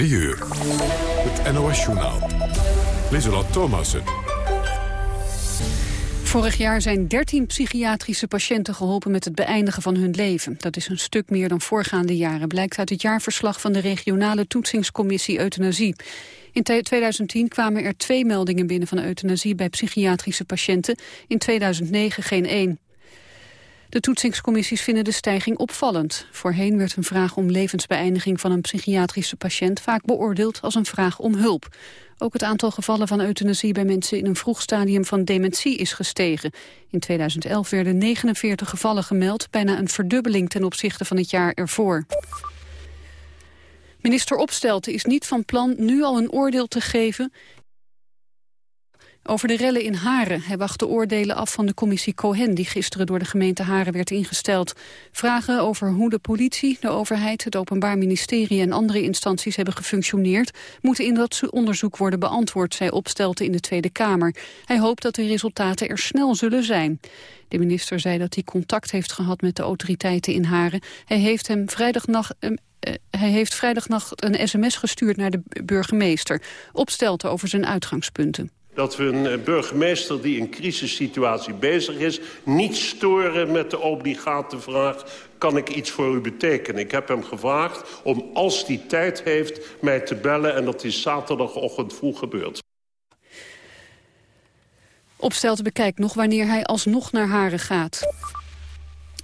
3 uur. Het NOS-journaal. Lieselot Thomassen. Vorig jaar zijn 13 psychiatrische patiënten geholpen met het beëindigen van hun leven. Dat is een stuk meer dan voorgaande jaren, blijkt uit het jaarverslag van de regionale toetsingscommissie euthanasie. In 2010 kwamen er twee meldingen binnen van euthanasie bij psychiatrische patiënten, in 2009 geen één. De toetsingscommissies vinden de stijging opvallend. Voorheen werd een vraag om levensbeëindiging van een psychiatrische patiënt vaak beoordeeld als een vraag om hulp. Ook het aantal gevallen van euthanasie bij mensen in een vroeg stadium van dementie is gestegen. In 2011 werden 49 gevallen gemeld, bijna een verdubbeling ten opzichte van het jaar ervoor. Minister Opstelten is niet van plan nu al een oordeel te geven over de rellen in Haren. Hij wacht de oordelen af van de commissie Cohen... die gisteren door de gemeente Haren werd ingesteld. Vragen over hoe de politie, de overheid, het Openbaar Ministerie... en andere instanties hebben gefunctioneerd... moeten in dat onderzoek worden beantwoord, zei Opstelten in de Tweede Kamer. Hij hoopt dat de resultaten er snel zullen zijn. De minister zei dat hij contact heeft gehad met de autoriteiten in Haren. Hij heeft hem vrijdagnacht... Uh, hij heeft vrijdagnacht een sms gestuurd naar de burgemeester. Opstelten over zijn uitgangspunten dat we een eh, burgemeester die in crisissituatie bezig is... niet storen met de obligate vraag... kan ik iets voor u betekenen? Ik heb hem gevraagd om, als hij tijd heeft, mij te bellen... en dat is zaterdagochtend vroeg gebeurd. Opstelte bekijkt nog wanneer hij alsnog naar Haren gaat.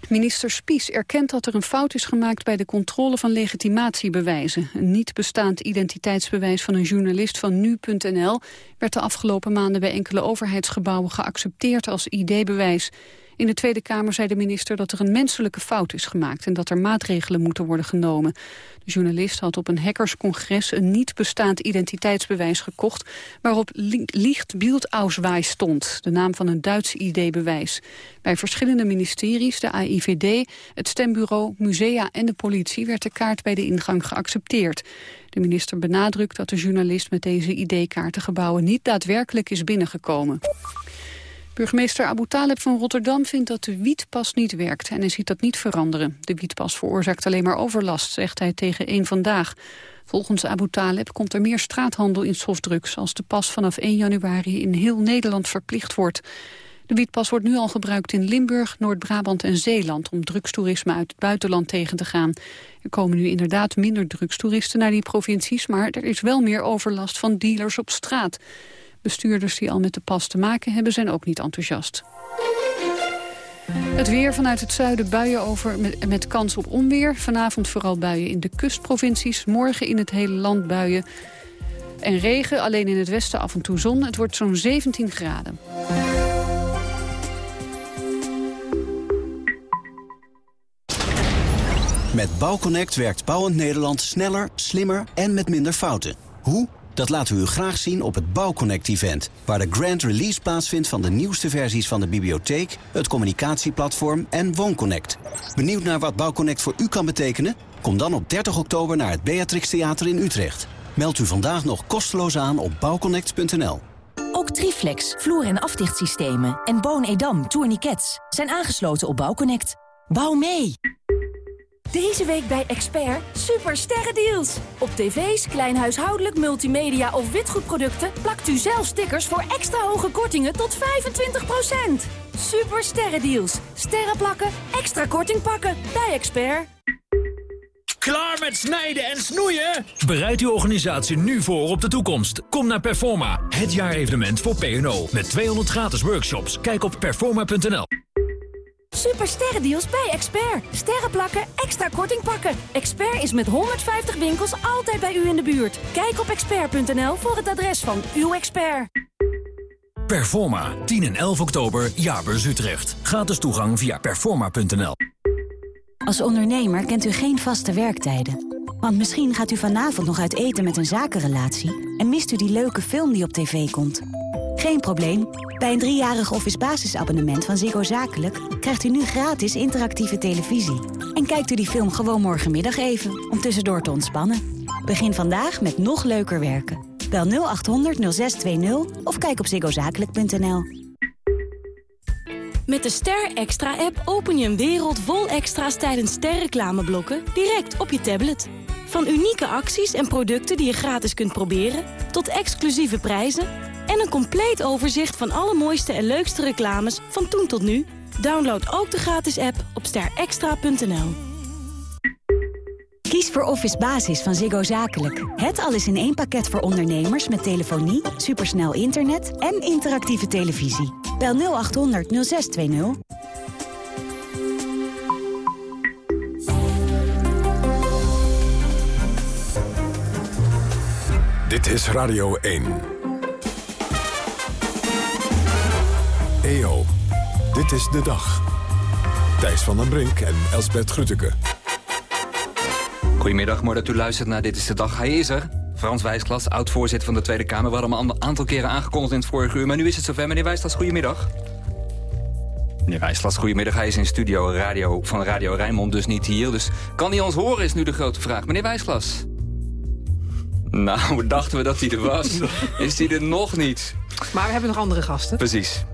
Minister Spies erkent dat er een fout is gemaakt bij de controle van legitimatiebewijzen. Een niet bestaand identiteitsbewijs van een journalist van nu.nl werd de afgelopen maanden bij enkele overheidsgebouwen geaccepteerd als ID-bewijs. In de Tweede Kamer zei de minister dat er een menselijke fout is gemaakt... en dat er maatregelen moeten worden genomen. De journalist had op een hackerscongres een niet bestaand identiteitsbewijs gekocht... waarop Licht Bildausweis stond, de naam van een Duits ID-bewijs. Bij verschillende ministeries, de AIVD, het stembureau, musea en de politie... werd de kaart bij de ingang geaccepteerd. De minister benadrukt dat de journalist met deze ID-kaartengebouwen niet daadwerkelijk is binnengekomen. Burgemeester Abu Taleb van Rotterdam vindt dat de wietpas niet werkt en hij ziet dat niet veranderen. De wietpas veroorzaakt alleen maar overlast, zegt hij tegen één Vandaag. Volgens Abu Taleb komt er meer straathandel in softdrugs als de pas vanaf 1 januari in heel Nederland verplicht wordt. De wietpas wordt nu al gebruikt in Limburg, Noord-Brabant en Zeeland om drugstoerisme uit het buitenland tegen te gaan. Er komen nu inderdaad minder drugstoeristen naar die provincies, maar er is wel meer overlast van dealers op straat. Bestuurders die al met de pas te maken hebben zijn ook niet enthousiast. Het weer vanuit het zuiden buien over met, kans op onweer. Vanavond vooral buien in de kustprovincies. Morgen in het hele land buien en regen. Alleen in het westen af en toe zon. Het wordt zo'n 17 graden. Met Bouwconnect werkt Bouwend Nederland sneller, slimmer en met minder fouten. Hoe? Dat laten we u graag zien op het Bouwconnect-event... waar de grand release plaatsvindt van de nieuwste versies van de bibliotheek... het communicatieplatform en WoonConnect. Benieuwd naar wat Bouwconnect voor u kan betekenen? Kom dan op 30 oktober naar het Beatrix Theater in Utrecht. Meld u vandaag nog kosteloos aan op bouwconnect.nl. Ook Triflex, vloer- en afdichtssystemen en Boon-Edam, Tourniquets... zijn aangesloten op Bouwconnect. Bouw mee! Deze week bij Expert super sterrendeals. Op tv's, kleinhuishoudelijk, multimedia of witgoedproducten... plakt u zelf stickers voor extra hoge kortingen tot 25%. Super sterrendeals. Sterren plakken, extra korting pakken. Bij Expert. Klaar met snijden en snoeien? Bereid uw organisatie nu voor op de toekomst. Kom naar Performa, het jaarevenement voor P&O. Met 200 gratis workshops. Kijk op performa.nl. Super sterrendeals bij Expert. Sterren plakken, extra korting pakken. Expert is met 150 winkels altijd bij u in de buurt. Kijk op expert.nl voor het adres van uw expert. Performa, 10 en 11 oktober, Jaarbeurs Utrecht. Gratis toegang via performa.nl. Als ondernemer kent u geen vaste werktijden. Want misschien gaat u vanavond nog uit eten met een zakenrelatie... en mist u die leuke film die op tv komt... Geen probleem. Bij een driejarig office basisabonnement van Ziggo Zakelijk... krijgt u nu gratis interactieve televisie. En kijkt u die film gewoon morgenmiddag even, om tussendoor te ontspannen. Begin vandaag met nog leuker werken. Bel 0800 0620 of kijk op ziggozakelijk.nl. Met de Ster Extra-app open je een wereld vol extra's tijdens sterreclameblokken direct op je tablet. Van unieke acties en producten die je gratis kunt proberen... tot exclusieve prijzen en een compleet overzicht van alle mooiste en leukste reclames van toen tot nu. Download ook de gratis app op sterextra.nl. Kies voor Office Basis van Ziggo Zakelijk. Het alles in één pakket voor ondernemers met telefonie, supersnel internet en interactieve televisie. Bel 0800 0620. Dit is Radio 1. EO, dit is de dag. Thijs van den Brink en Elsbert Grütke. Goedemiddag, mooi dat u luistert naar Dit is de Dag. Hij is er. Frans Wijsklas, oud-voorzitter van de Tweede Kamer. We hadden hem een aantal keren aangekondigd in het vorige uur. Maar nu is het zover. Meneer Wijslas, goedemiddag. Meneer Wijslas, goedemiddag. Hij is in studio radio van Radio Rijnmond, dus niet hier. Dus kan hij ons horen, is nu de grote vraag. Meneer Wijsglas. Nou, dachten we dat hij er was. Is hij er nog niet? Maar we hebben nog andere gasten. Precies.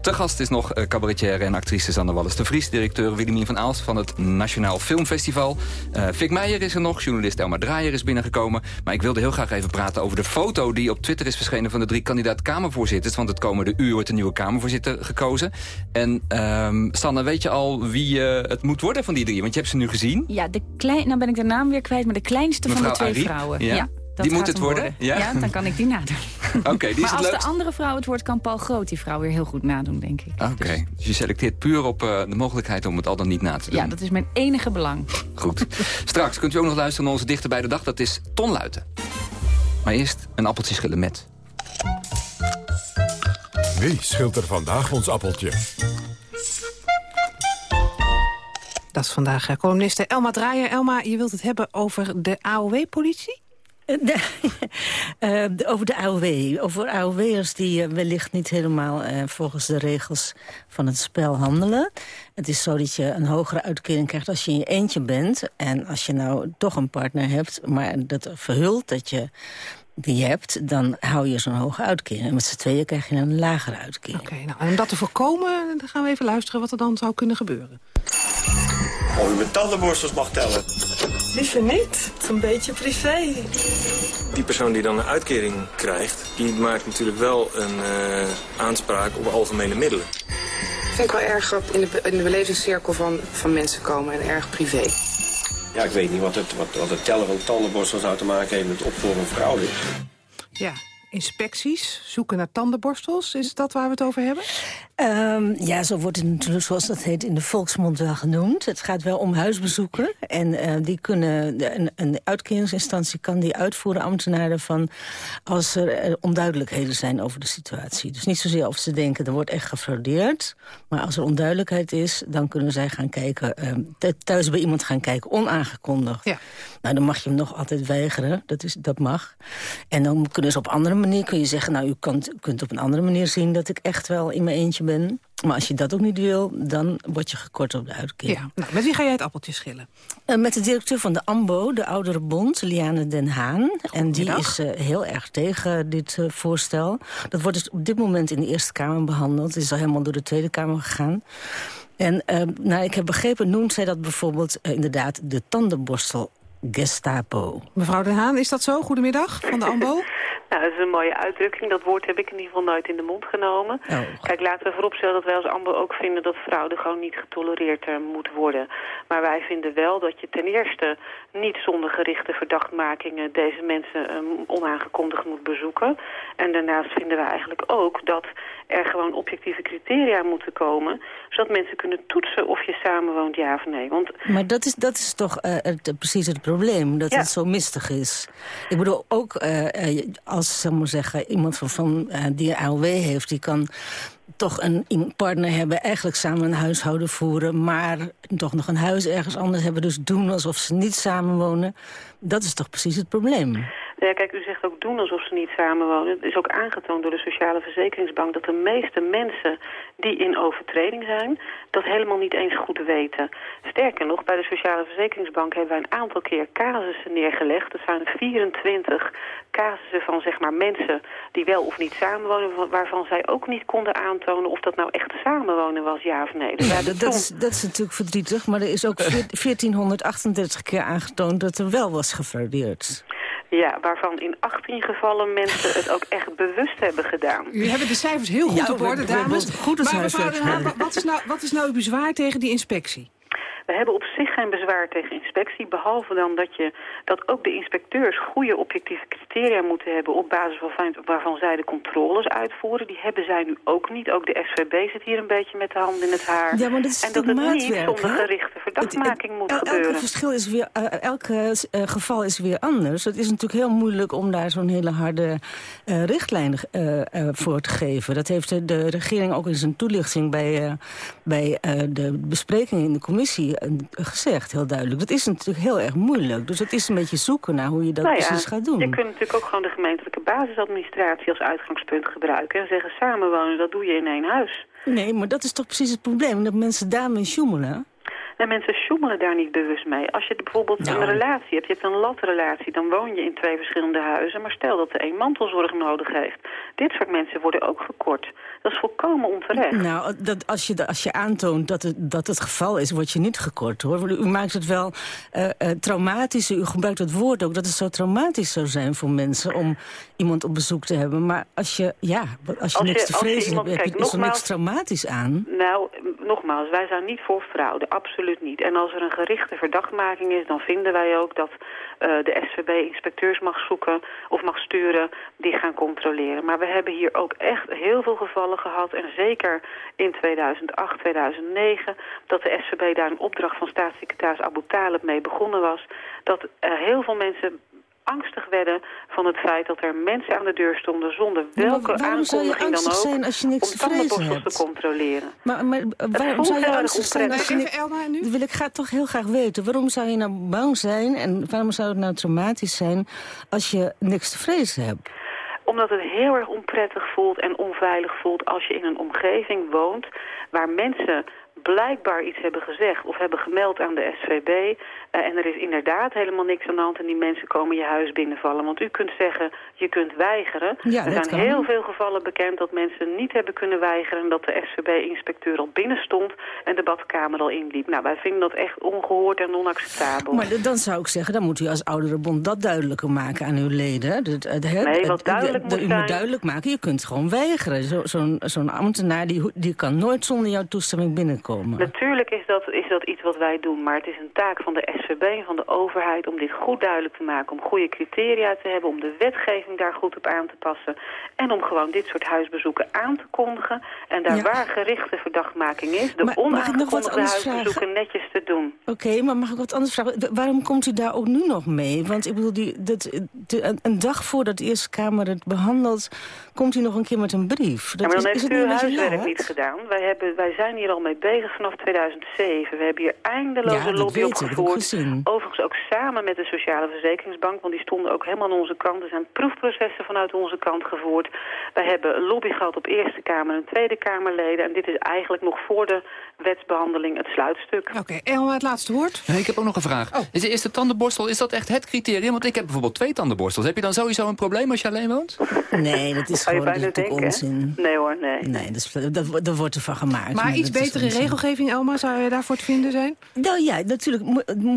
Te gast is nog uh, cabaretière en actrice Sanne Wallis de Vries... directeur Willemien van Aalst van het Nationaal Filmfestival. Uh, Fik Meijer is er nog, journalist Elmar Draaier is binnengekomen. Maar ik wilde heel graag even praten over de foto die op Twitter is verschenen... van de drie kandidaat-Kamervoorzitters. Want het komende uur wordt de nieuwe Kamervoorzitter gekozen. En um, Sanne, weet je al wie uh, het moet worden van die drie? Want je hebt ze nu gezien. Ja, de klein, nou ben ik de naam weer kwijt, maar de kleinste Mevrouw van de twee Ariep? vrouwen. Ja. Dat Die moet het worden? Ja? Ja? dan kan ik die nadoen. Oké, die is maar het als de andere vrouw het wordt, kan Paul Groot die vrouw weer heel goed nadoen, denk ik. Oké, dus je selecteert puur op uh, de mogelijkheid om het al dan niet na te doen. Ja, dat is mijn enige belang. Goed. Straks kunt u ook nog luisteren naar onze dichter bij de dag. Dat is Ton Luiten. Maar eerst een appeltje schillen met. Wie schilt er vandaag ons appeltje? Dat is vandaag uh, columniste Elma Draaier. Elma, je wilt het hebben over de AOW-politie? Uh, over de AOW. Over AOW'ers die uh, wellicht niet helemaal uh, volgens de regels van het spel handelen. Het is zo dat je een hogere uitkering krijgt als je in je eentje bent. En als je nou toch een partner hebt, maar dat verhult dat je die hebt, dan hou je zo'n hoge uitkering. En met z'n tweeën krijg je een lagere uitkering. Oké, okay, nou, en om dat te voorkomen, dan gaan we even luisteren wat er dan zou kunnen gebeuren. Of u met tandenborstels mag tellen. Liever niet. Het is een beetje privé. Die persoon die dan een uitkering krijgt... die maakt natuurlijk wel een uh, aanspraak op algemene middelen. vind ik wel erg in de, in de belevingscirkel van, van mensen komen en erg privé. Ja, ik weet niet wat het, wat, wat het tellen van tandenborstels nou te maken heeft met opvoeren van vrouwen. Ja, inspecties, zoeken naar tandenborstels. Is dat waar we het over hebben? Um, ja, zo wordt het natuurlijk, zoals dat heet, in de volksmond wel genoemd. Het gaat wel om huisbezoeken. En uh, die kunnen, een, een uitkeringsinstantie kan die uitvoeren, ambtenaren, van als er uh, onduidelijkheden zijn over de situatie. Dus niet zozeer of ze denken, er wordt echt gefraudeerd. Maar als er onduidelijkheid is, dan kunnen zij gaan kijken, uh, thuis bij iemand gaan kijken, onaangekondigd. Ja. Nou, dan mag je hem nog altijd weigeren, dat, is, dat mag. En dan kunnen ze op andere manier, kun je zeggen, nou, u kunt, kunt op een andere manier zien dat ik echt wel in mijn eentje ben. Maar als je dat ook niet wil, dan word je gekort op de uitkering. Ja. Nou, met wie ga jij het appeltje schillen? Uh, met de directeur van de AMBO, de Oudere Bond, Liane Den Haan. En die is uh, heel erg tegen dit uh, voorstel. Dat wordt dus op dit moment in de Eerste Kamer behandeld. Het is al helemaal door de Tweede Kamer gegaan. En nou, ik heb begrepen, noemt zij dat bijvoorbeeld inderdaad de tandenborstel Gestapo. Mevrouw Den Haan, is dat zo? Goedemiddag, van de AMBO. Nou, dat is een mooie uitdrukking. Dat woord heb ik in ieder geval nooit in de mond genomen. Oh. Kijk, laten we vooropstellen dat wij als AMBO ook vinden dat fraude gewoon niet getolereerd uh, moet worden. Maar wij vinden wel dat je ten eerste niet zonder gerichte verdachtmakingen deze mensen um, onaangekondigd moet bezoeken. En daarnaast vinden wij eigenlijk ook dat er gewoon objectieve criteria moeten komen, zodat mensen kunnen toetsen of je samenwoont, ja of nee. Want... Maar dat is, dat is toch uh, het, precies het probleem, dat Ja. het zo mistig is. Ik bedoel, ook uh, als zeg maar zeggen, iemand van, van, uh, die AOW heeft... die kan toch een, partner hebben, eigenlijk samen een huishouden voeren... maar toch nog een huis ergens anders hebben. Dus doen alsof ze niet samenwonen. Dat is toch precies het probleem. Ja, kijk, u zegt ook doen alsof ze niet samenwonen. Het is ook aangetoond door de Sociale Verzekeringsbank... dat de meeste mensen die in overtreding zijn... dat helemaal niet eens goed weten. Sterker nog, bij de Sociale Verzekeringsbank... hebben wij een aantal keer casussen neergelegd. Dat zijn 24 casussen van zeg maar, mensen die wel of niet samenwonen... waarvan zij ook niet konden aantonen of dat nou echt samenwonen was, ja of nee. Dus ja, dat, dat, is, dat is natuurlijk verdrietig, maar er is ook 1438 keer aangetoond... dat er wel was gefraudeerd. Ja, waarvan in 18 gevallen mensen het ook echt bewust hebben gedaan. U hebben de cijfers heel goed op orde, dames. Goed maar mevrouw Den Haan, wat is, nou, wat is nou uw bezwaar tegen die inspectie? We hebben op zich geen bezwaar tegen inspectie, behalve dan dat, je, dat ook de inspecteurs goede objectieve criteria moeten hebben op basis van, waarvan zij de controles uitvoeren. Die hebben zij nu ook niet. Ook de SVB zit hier een beetje met de hand in het haar. Ja, maar dat is en dat het niet zonder gerichte verdachtmaking moet gebeuren. Elk verschil is weer, uh, elk uh, geval is weer anders. Het is natuurlijk heel moeilijk om daar zo'n hele harde uh, richtlijn voor te geven. Dat heeft de, de, regering ook in zijn toelichting bij, bij de bespreking in de commissie gezegd, heel duidelijk. Dat is natuurlijk heel erg moeilijk. Dus het is een beetje zoeken naar hoe je dat nou ja, precies gaat doen. Je kunt natuurlijk ook gewoon de gemeentelijke basisadministratie als uitgangspunt gebruiken. En zeggen samenwonen, dat doe je in één huis. Nee, maar dat is toch precies het probleem. Dat mensen daarmee sjoemelen. En mensen sjoemelen daar niet bewust mee. Als je bijvoorbeeld nou. een relatie hebt, je hebt een latrelatie... dan woon je in twee verschillende huizen. Maar stel dat de een mantelzorg nodig heeft. Dit soort mensen worden ook gekort. Dat is volkomen onterecht. Nou, dat, als, je, als je aantoont dat het, dat het geval is, word je niet gekort, hoor. U maakt het wel uh, uh, traumatisch. U gebruikt het woord ook dat het zo traumatisch zou zijn voor mensen... om iemand op bezoek te hebben. Maar als je, ja, als je, als niks te vrezen hebt, heb je, is er niks traumatisch aan? Nou, nogmaals, wij zijn niet voor fraude. Absoluut niet. En als er een gerichte verdachtmaking is, dan vinden wij ook dat uh, de SVB inspecteurs mag zoeken of mag sturen die gaan controleren. Maar we hebben hier ook echt heel veel gevallen gehad en zeker in 2008, 2009 dat de SVB daar een opdracht van staatssecretaris Abu Talib mee begonnen was. Dat uh, heel veel mensen angstig werden van het feit dat er mensen aan de deur stonden zonder welke ja, aankondiging dan ook zijn als je niks om tandenborstels te controleren. Maar, maar waarom zou je angstig zijn als je niks... Dat wil ik ga toch heel graag weten. Waarom zou je nou bang zijn en waarom zou het nou traumatisch zijn als je niks te vrezen hebt? Omdat het heel erg onprettig voelt en onveilig voelt als je in een omgeving woont waar mensen blijkbaar iets hebben gezegd of hebben gemeld aan de SVB... Uh, en er is inderdaad helemaal niks aan de hand en die mensen komen je huis binnenvallen. Want u kunt zeggen, je kunt weigeren. Ja, er zijn kan. heel veel gevallen bekend dat mensen niet hebben kunnen weigeren... en dat de SVB-inspecteur al binnen stond en de badkamer al inliep. Nou, wij vinden dat echt ongehoord en onacceptabel. Maar dan zou ik zeggen, dan moet u als ouderenbond dat duidelijker maken aan uw leden. Nee, wat duidelijk moet U zijn... moet duidelijk maken, je kunt gewoon weigeren. Zo'n zo zo'n ambtenaar die, die kan nooit zonder jouw toestemming binnenkomen. Natuurlijk is dat, is dat iets wat wij doen, maar het is een taak van de SVB van de overheid om dit goed duidelijk te maken. Om goede criteria te hebben, om de wetgeving daar goed op aan te passen. En om gewoon dit soort huisbezoeken aan te kondigen. En daar Ja. waar gerichte verdachtmaking is, de Maar onaangekondigde huisbezoeken netjes te doen. Oké, maar mag ik wat anders vragen? Wa- Waarom komt u daar ook nu nog mee? Want ik bedoel, die, dat, de, een, dag voordat de Eerste Kamer het behandelt... komt u nog een keer met een brief. Ja, maar dan is, heeft het u uw huiswerk laat? niet gedaan. Wij, hebben, wij zijn hier al mee bezig vanaf 2007. We hebben hier eindeloze Ja, dat lobby dat opgevoerd. Overigens ook samen met de Sociale Verzekeringsbank, want die stonden ook helemaal aan onze kant. Er zijn proefprocessen vanuit onze kant gevoerd. Wij hebben een lobby gehad op Eerste Kamer en Tweede Kamerleden. En dit is eigenlijk nog voor de wetsbehandeling het sluitstuk. Oké, Elma, het laatste woord. Nee, ik heb ook nog een vraag. Is de eerste tandenborstel, is dat echt het criterium? Want ik heb bijvoorbeeld twee tandenborstels. Heb je dan sowieso een probleem als je alleen woont? Nee, dat is gewoon dat is onzin. Nee hoor, nee. Nee, dat, is, dat, dat wordt ervan gemaakt. Maar iets betere regelgeving, Elma, zou je daarvoor te vinden zijn? Nou ja, natuurlijk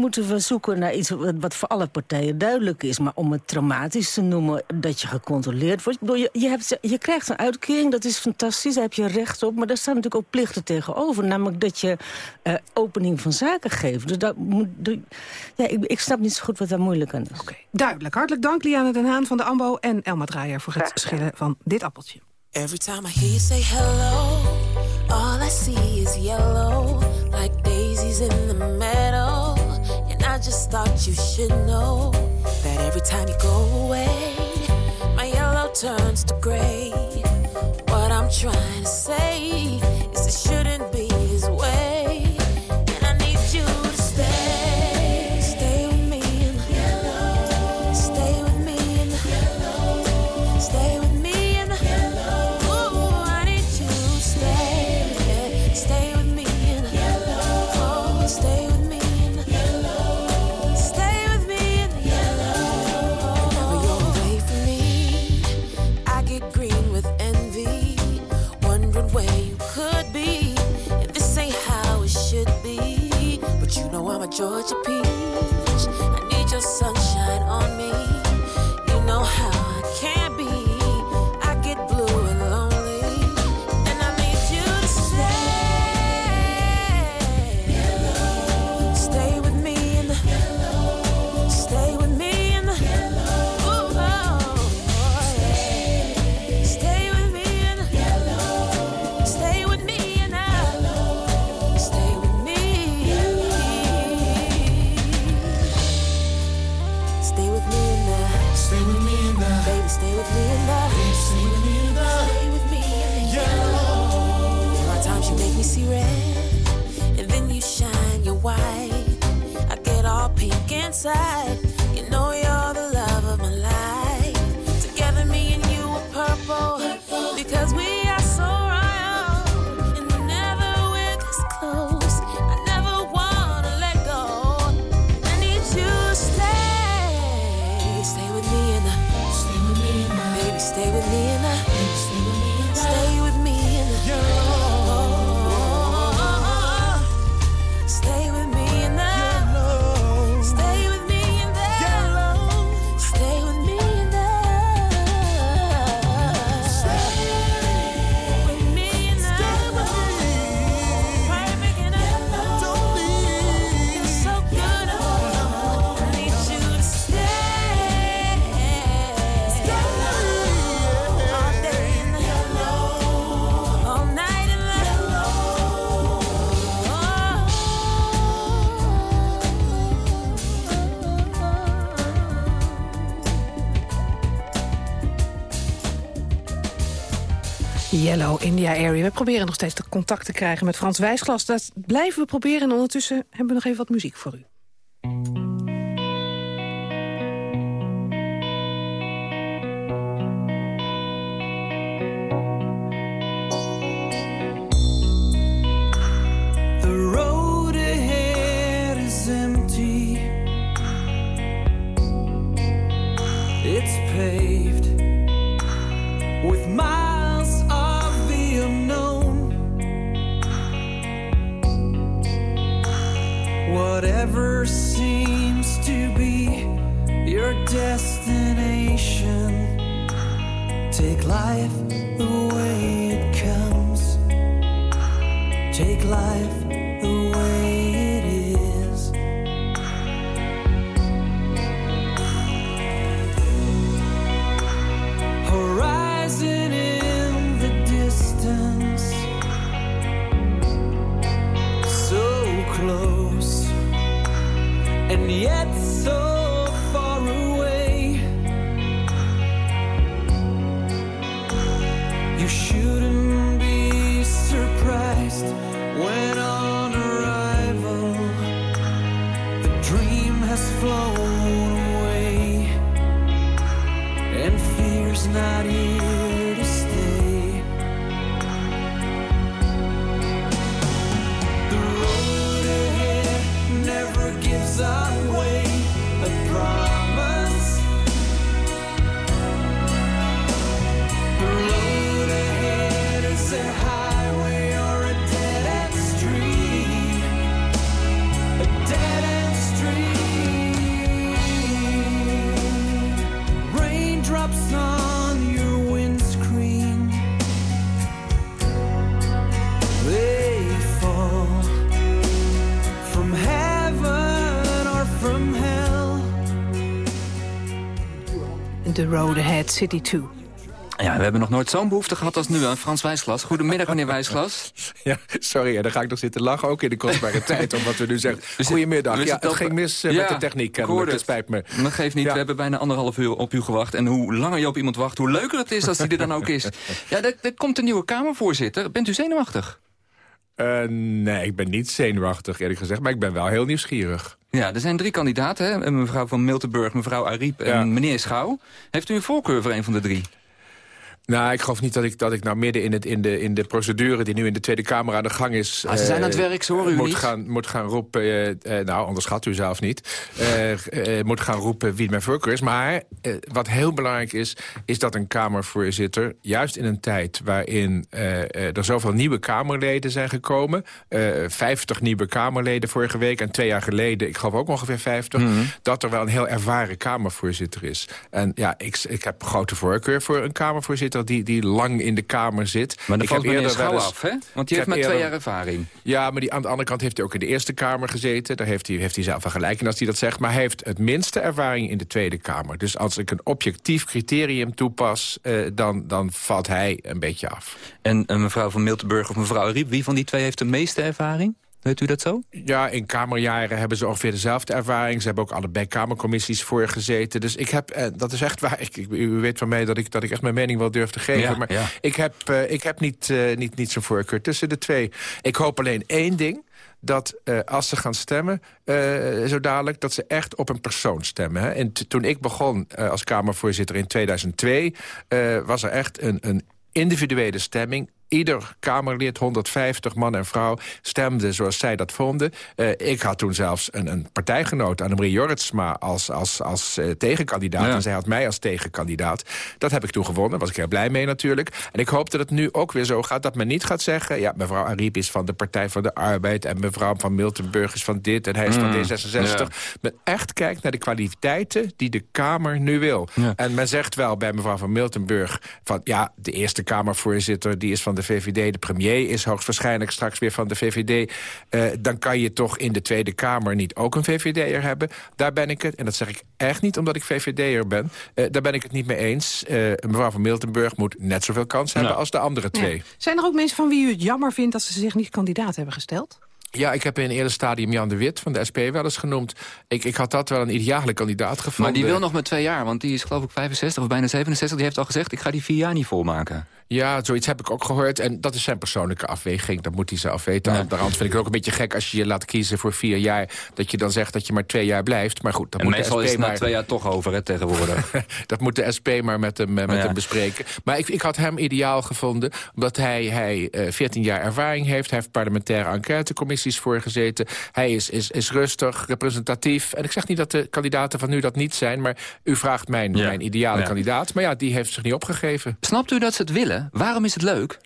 moeten we zoeken naar iets wat, wat voor alle partijen duidelijk is. Maar om het traumatisch te noemen dat je gecontroleerd wordt. Ik bedoel, je, je, hebt, je krijgt een uitkering, dat is fantastisch, daar heb je recht op. Maar daar staan natuurlijk ook plichten tegenover. Namelijk dat je eh, opening van zaken geeft. Dus dat moet, dat- ja, ik, ik snap niet zo goed wat daar moeilijk aan is. Duidelijk. Hartelijk dank, Liane den Haan van de AMBO en Elma Draaier voor het schillen van dit appeltje. Every time I hear you say hello, all I see is yellow, like daisies in the just thought you should know that every time you go away, my yellow turns to gray. What I'm trying to say is it shouldn't be My Georgia peach. Yellow India Area. We proberen nog steeds contact te krijgen met Frans Wijsglas. Dat blijven we proberen en ondertussen hebben we nog even wat muziek voor u. City 2. Ja, we hebben nog nooit zo'n behoefte gehad als nu aan Frans Wijsglas. Goedemiddag, meneer Wijsglas. Ja, sorry, en dan ga ik nog zitten lachen, ook in de kostbare tijd, om wat we nu zeggen. Goedemiddag. we Ja, het op- ging mis eh, Ja, met de techniek, ik kennelijk. hoorde Het spijt me. Maar geeft niet, we hebben bijna anderhalf uur op u gewacht. En hoe langer je op iemand wacht, hoe leuker het is als hij er dan ook is. Ja, er, er komt een nieuwe Kamervoorzitter. Bent u zenuwachtig? Eh, nee, ik ben niet zenuwachtig, eerlijk gezegd, maar ik ben wel heel nieuwsgierig. Ja, er zijn drie kandidaten. Hè? Mevrouw van Miltenburg, mevrouw Ariep en Ja. meneer Schouw. Heeft u een voorkeur voor een van de drie? Nou, ik geloof niet dat ik, dat ik nou midden in, het, in, de, in de procedure... die nu in de Tweede Kamer aan de gang is... Ah, ze zijn aan het werk, ze horen u moet niet. Gaan, moet gaan roepen... eh, eh, nou, anders gaat u zelf niet. eh, eh, moet gaan roepen wie mijn voorkeur is. Maar eh, wat heel belangrijk is... is dat een Kamervoorzitter... juist in een tijd waarin eh, eh, er zoveel nieuwe Kamerleden zijn gekomen... eh 50 nieuwe Kamerleden vorige week... en twee jaar geleden, ik geloof ook ongeveer 50... Mhm. dat er wel een heel ervaren Kamervoorzitter is. En ja, ik, ik heb grote voorkeur voor een Kamervoorzitter... die, die lang in de Kamer zit. Maar dan ik valt eerder wel eens- af, hè? Want die heeft maar twee jaar ervaring. ja, maar die, aan de andere kant heeft hij ook in de Eerste Kamer gezeten. Daar heeft hij, heeft hij zelf wel gelijk in als hij dat zegt. Maar hij heeft het minste ervaring in de Tweede Kamer. Dus als ik een objectief criterium toepas... eh, dan, dan valt hij een beetje af. En eh, mevrouw van Miltenburg of mevrouw Riep, wie van die twee heeft de meeste ervaring? Weet u dat zo? Ja, in Kamerjaren hebben ze ongeveer dezelfde ervaring. Ze hebben ook allebei Kamercommissies voorgezeten. Dus ik heb, eh, dat is echt waar. Ik, u weet van mij dat ik, dat ik echt mijn mening wel durf te geven. Ja, maar ja. ik heb, eh, ik heb niet, eh, niet, niet zo'n voorkeur tussen de twee. Ik hoop alleen één ding dat als ze gaan stemmen, zo dadelijk... dat ze echt op een persoon stemmen. Hè. En toen ik begon als Kamervoorzitter in 2002... eh, was er echt een, een individuele stemming. Ieder Kamerlid, 150 man en vrouw, stemde zoals zij dat vonden. Eh, ik had toen zelfs een, een partijgenoot, Annemarie Jorritsma, als, als, als eh, tegenkandidaat. Ja. En zij had mij als tegenkandidaat. Dat heb ik toen gewonnen, was ik heel blij mee natuurlijk. En ik hoop dat het nu ook weer zo gaat, dat men niet gaat zeggen... ja, mevrouw Ariep is van de Partij van de Arbeid... en mevrouw van Miltenburg is van dit en hij is Mm, van D66. ja. Men echt kijkt naar de kwaliteiten die de Kamer nu wil. En men zegt wel bij mevrouw van Miltenburg... van ja, de eerste Kamervoorzitter die is van de VVD... de premier is hoogstwaarschijnlijk straks weer van de VVD... Eh, dan kan je toch in de Tweede Kamer niet ook een VVD'er hebben. Daar ben ik het, en dat zeg ik echt niet omdat ik VVD'er ben... eh, daar ben ik het niet mee eens. Eh, mevrouw van Miltenburg moet net zoveel kans hebben als de andere twee. Ja. Zijn er ook mensen van wie u het jammer vindt... dat ze zich niet kandidaat hebben gesteld? Ja, ik heb in een eerder stadium Jan de Wit van de SP wel eens genoemd. Ik, ik had dat wel een ideale kandidaat gevonden. Maar die wil nog met twee jaar, want die is geloof ik 65 of bijna 67. Die heeft al gezegd, ik ga die vier jaar niet volmaken. Ja, zoiets heb ik ook gehoord. En dat is zijn persoonlijke afweging. Dat moet hij zelf weten. De rand vind ik het ook een beetje gek als je je laat kiezen voor vier jaar. Dat je dan zegt dat je maar twee jaar blijft. Maar goed, dat En moet de meestal SP is het na maar... twee jaar toch over, hè, tegenwoordig. dat moet de SP maar met hem, eh, met Ja. hem bespreken. Maar ik, ik had hem ideaal gevonden, omdat hij, hij eh, 14 jaar ervaring heeft. Hij heeft parlementaire enquêtecommissies voorgezeten. Hij is, is, is rustig, representatief. En ik zeg niet dat de kandidaten van nu dat niet zijn... maar u vraagt mijn, mijn ideale Ja. kandidaat. Maar ja, die heeft zich niet opgegeven. Snapt u dat ze het willen? Waarom is het leuk?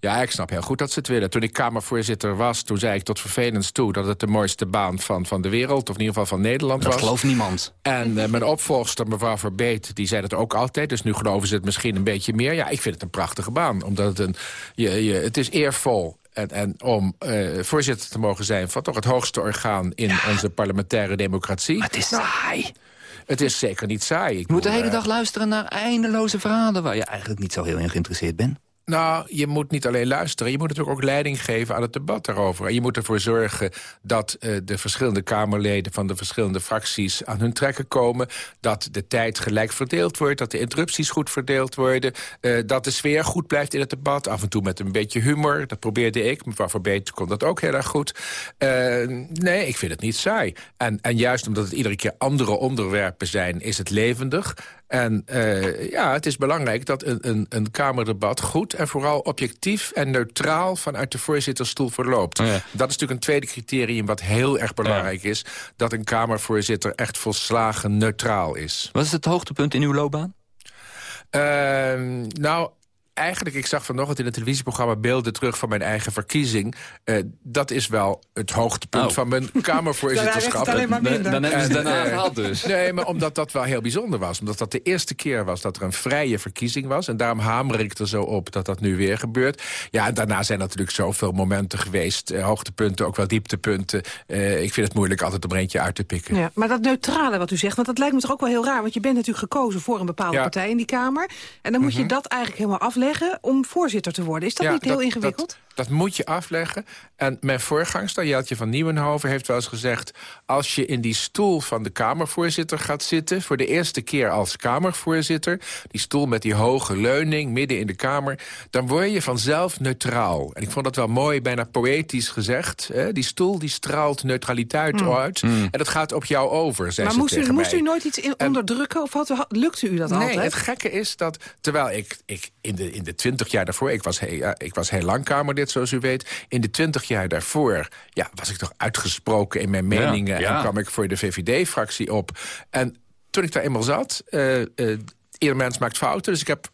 Ja, ik snap heel goed dat ze het willen. Toen ik Kamervoorzitter was, toen zei ik tot vervelens toe... dat het de mooiste baan van, van de wereld, of in ieder geval van Nederland Dat was. gelooft niemand. En eh, mijn opvolgster, mevrouw Verbeet, die zei dat ook altijd. Dus nu geloven ze het misschien een beetje meer. Ja, ik vind het een prachtige baan. Omdat het een... Je, je, het is eervol. En, en om eh, voorzitter te mogen zijn van toch het hoogste orgaan... in onze parlementaire democratie. het is saai. Het is zeker niet saai. Ik Je moet de hele eh, dag luisteren naar eindeloze verhalen... waar je eigenlijk niet zo heel in geïnteresseerd bent. Nou, je moet niet alleen luisteren. Je moet natuurlijk ook leiding geven aan het debat daarover. Je moet ervoor zorgen dat eh, de verschillende Kamerleden... van de verschillende fracties aan hun trekken komen. Dat de tijd gelijk verdeeld wordt. Dat de interrupties goed verdeeld worden. eh, dat de sfeer goed blijft in het debat. Af en toe met een beetje humor. Dat probeerde ik. Mevrouw Verbeet kon dat ook heel erg goed. Eh, nee, ik vind het niet saai. En, en juist omdat het iedere keer andere onderwerpen zijn... is het levendig. En eh, ja, het is belangrijk dat een, een, een Kamerdebat goed... en vooral objectief en neutraal vanuit de voorzittersstoel verloopt. Dat is natuurlijk een tweede criterium wat heel erg belangrijk is... dat een Kamervoorzitter echt volslagen neutraal is. Wat is het hoogtepunt in uw loopbaan? Ehm, nou, eigenlijk, ik zag vanochtend in het televisieprogramma beelden terug van mijn eigen verkiezing. Eh, dat is wel het hoogtepunt Oh. van mijn Kamervoorzitterschap. Dan alleen maar minder. Dan hebben ze daarna eh, gehad dus. Nee, maar omdat dat wel heel bijzonder was. Omdat dat de eerste keer was dat er een vrije verkiezing was. En daarom hamer ik er zo op dat dat nu weer gebeurt. Ja, en daarna zijn natuurlijk zoveel momenten geweest. eh, hoogtepunten, ook wel dieptepunten. Eh, ik vind het moeilijk altijd om eentje uit te pikken. Ja, maar dat neutrale wat u zegt, want dat lijkt me toch ook wel heel raar. Want je bent natuurlijk gekozen voor een bepaalde Ja. partij in die Kamer. En dan moet je dat eigenlijk helemaal afleveren. Afleggen om voorzitter te worden. Is dat Ja, niet heel dat- ingewikkeld? Dat, dat moet je afleggen. En mijn voorgangster, Jeltje van Nieuwenhoven, heeft wel eens gezegd... als je in die stoel van de Kamervoorzitter gaat zitten... voor de eerste keer als Kamervoorzitter... die stoel met die hoge leuning midden in de Kamer... dan word je vanzelf neutraal. En ik vond dat wel mooi, bijna poëtisch gezegd. Hè? Die stoel die straalt neutraliteit Hmm. uit. En dat gaat op jou over, zei Maar ze moest u, tegen moest mij. u nooit iets in onderdrukken of had, u- lukte u dat nee, altijd? het gekke is dat, terwijl ik, ik in de in de twintig jaar daarvoor... Ik was, heel, ja, ik was heel lang Kamerlid, zoals u weet. In de twintig jaar daarvoor ja, was ik toch uitgesproken in mijn meningen... ja. en kwam ik voor de VVD-fractie op. En toen ik daar eenmaal zat... eh eh, ieder mens maakt fouten, dus ik heb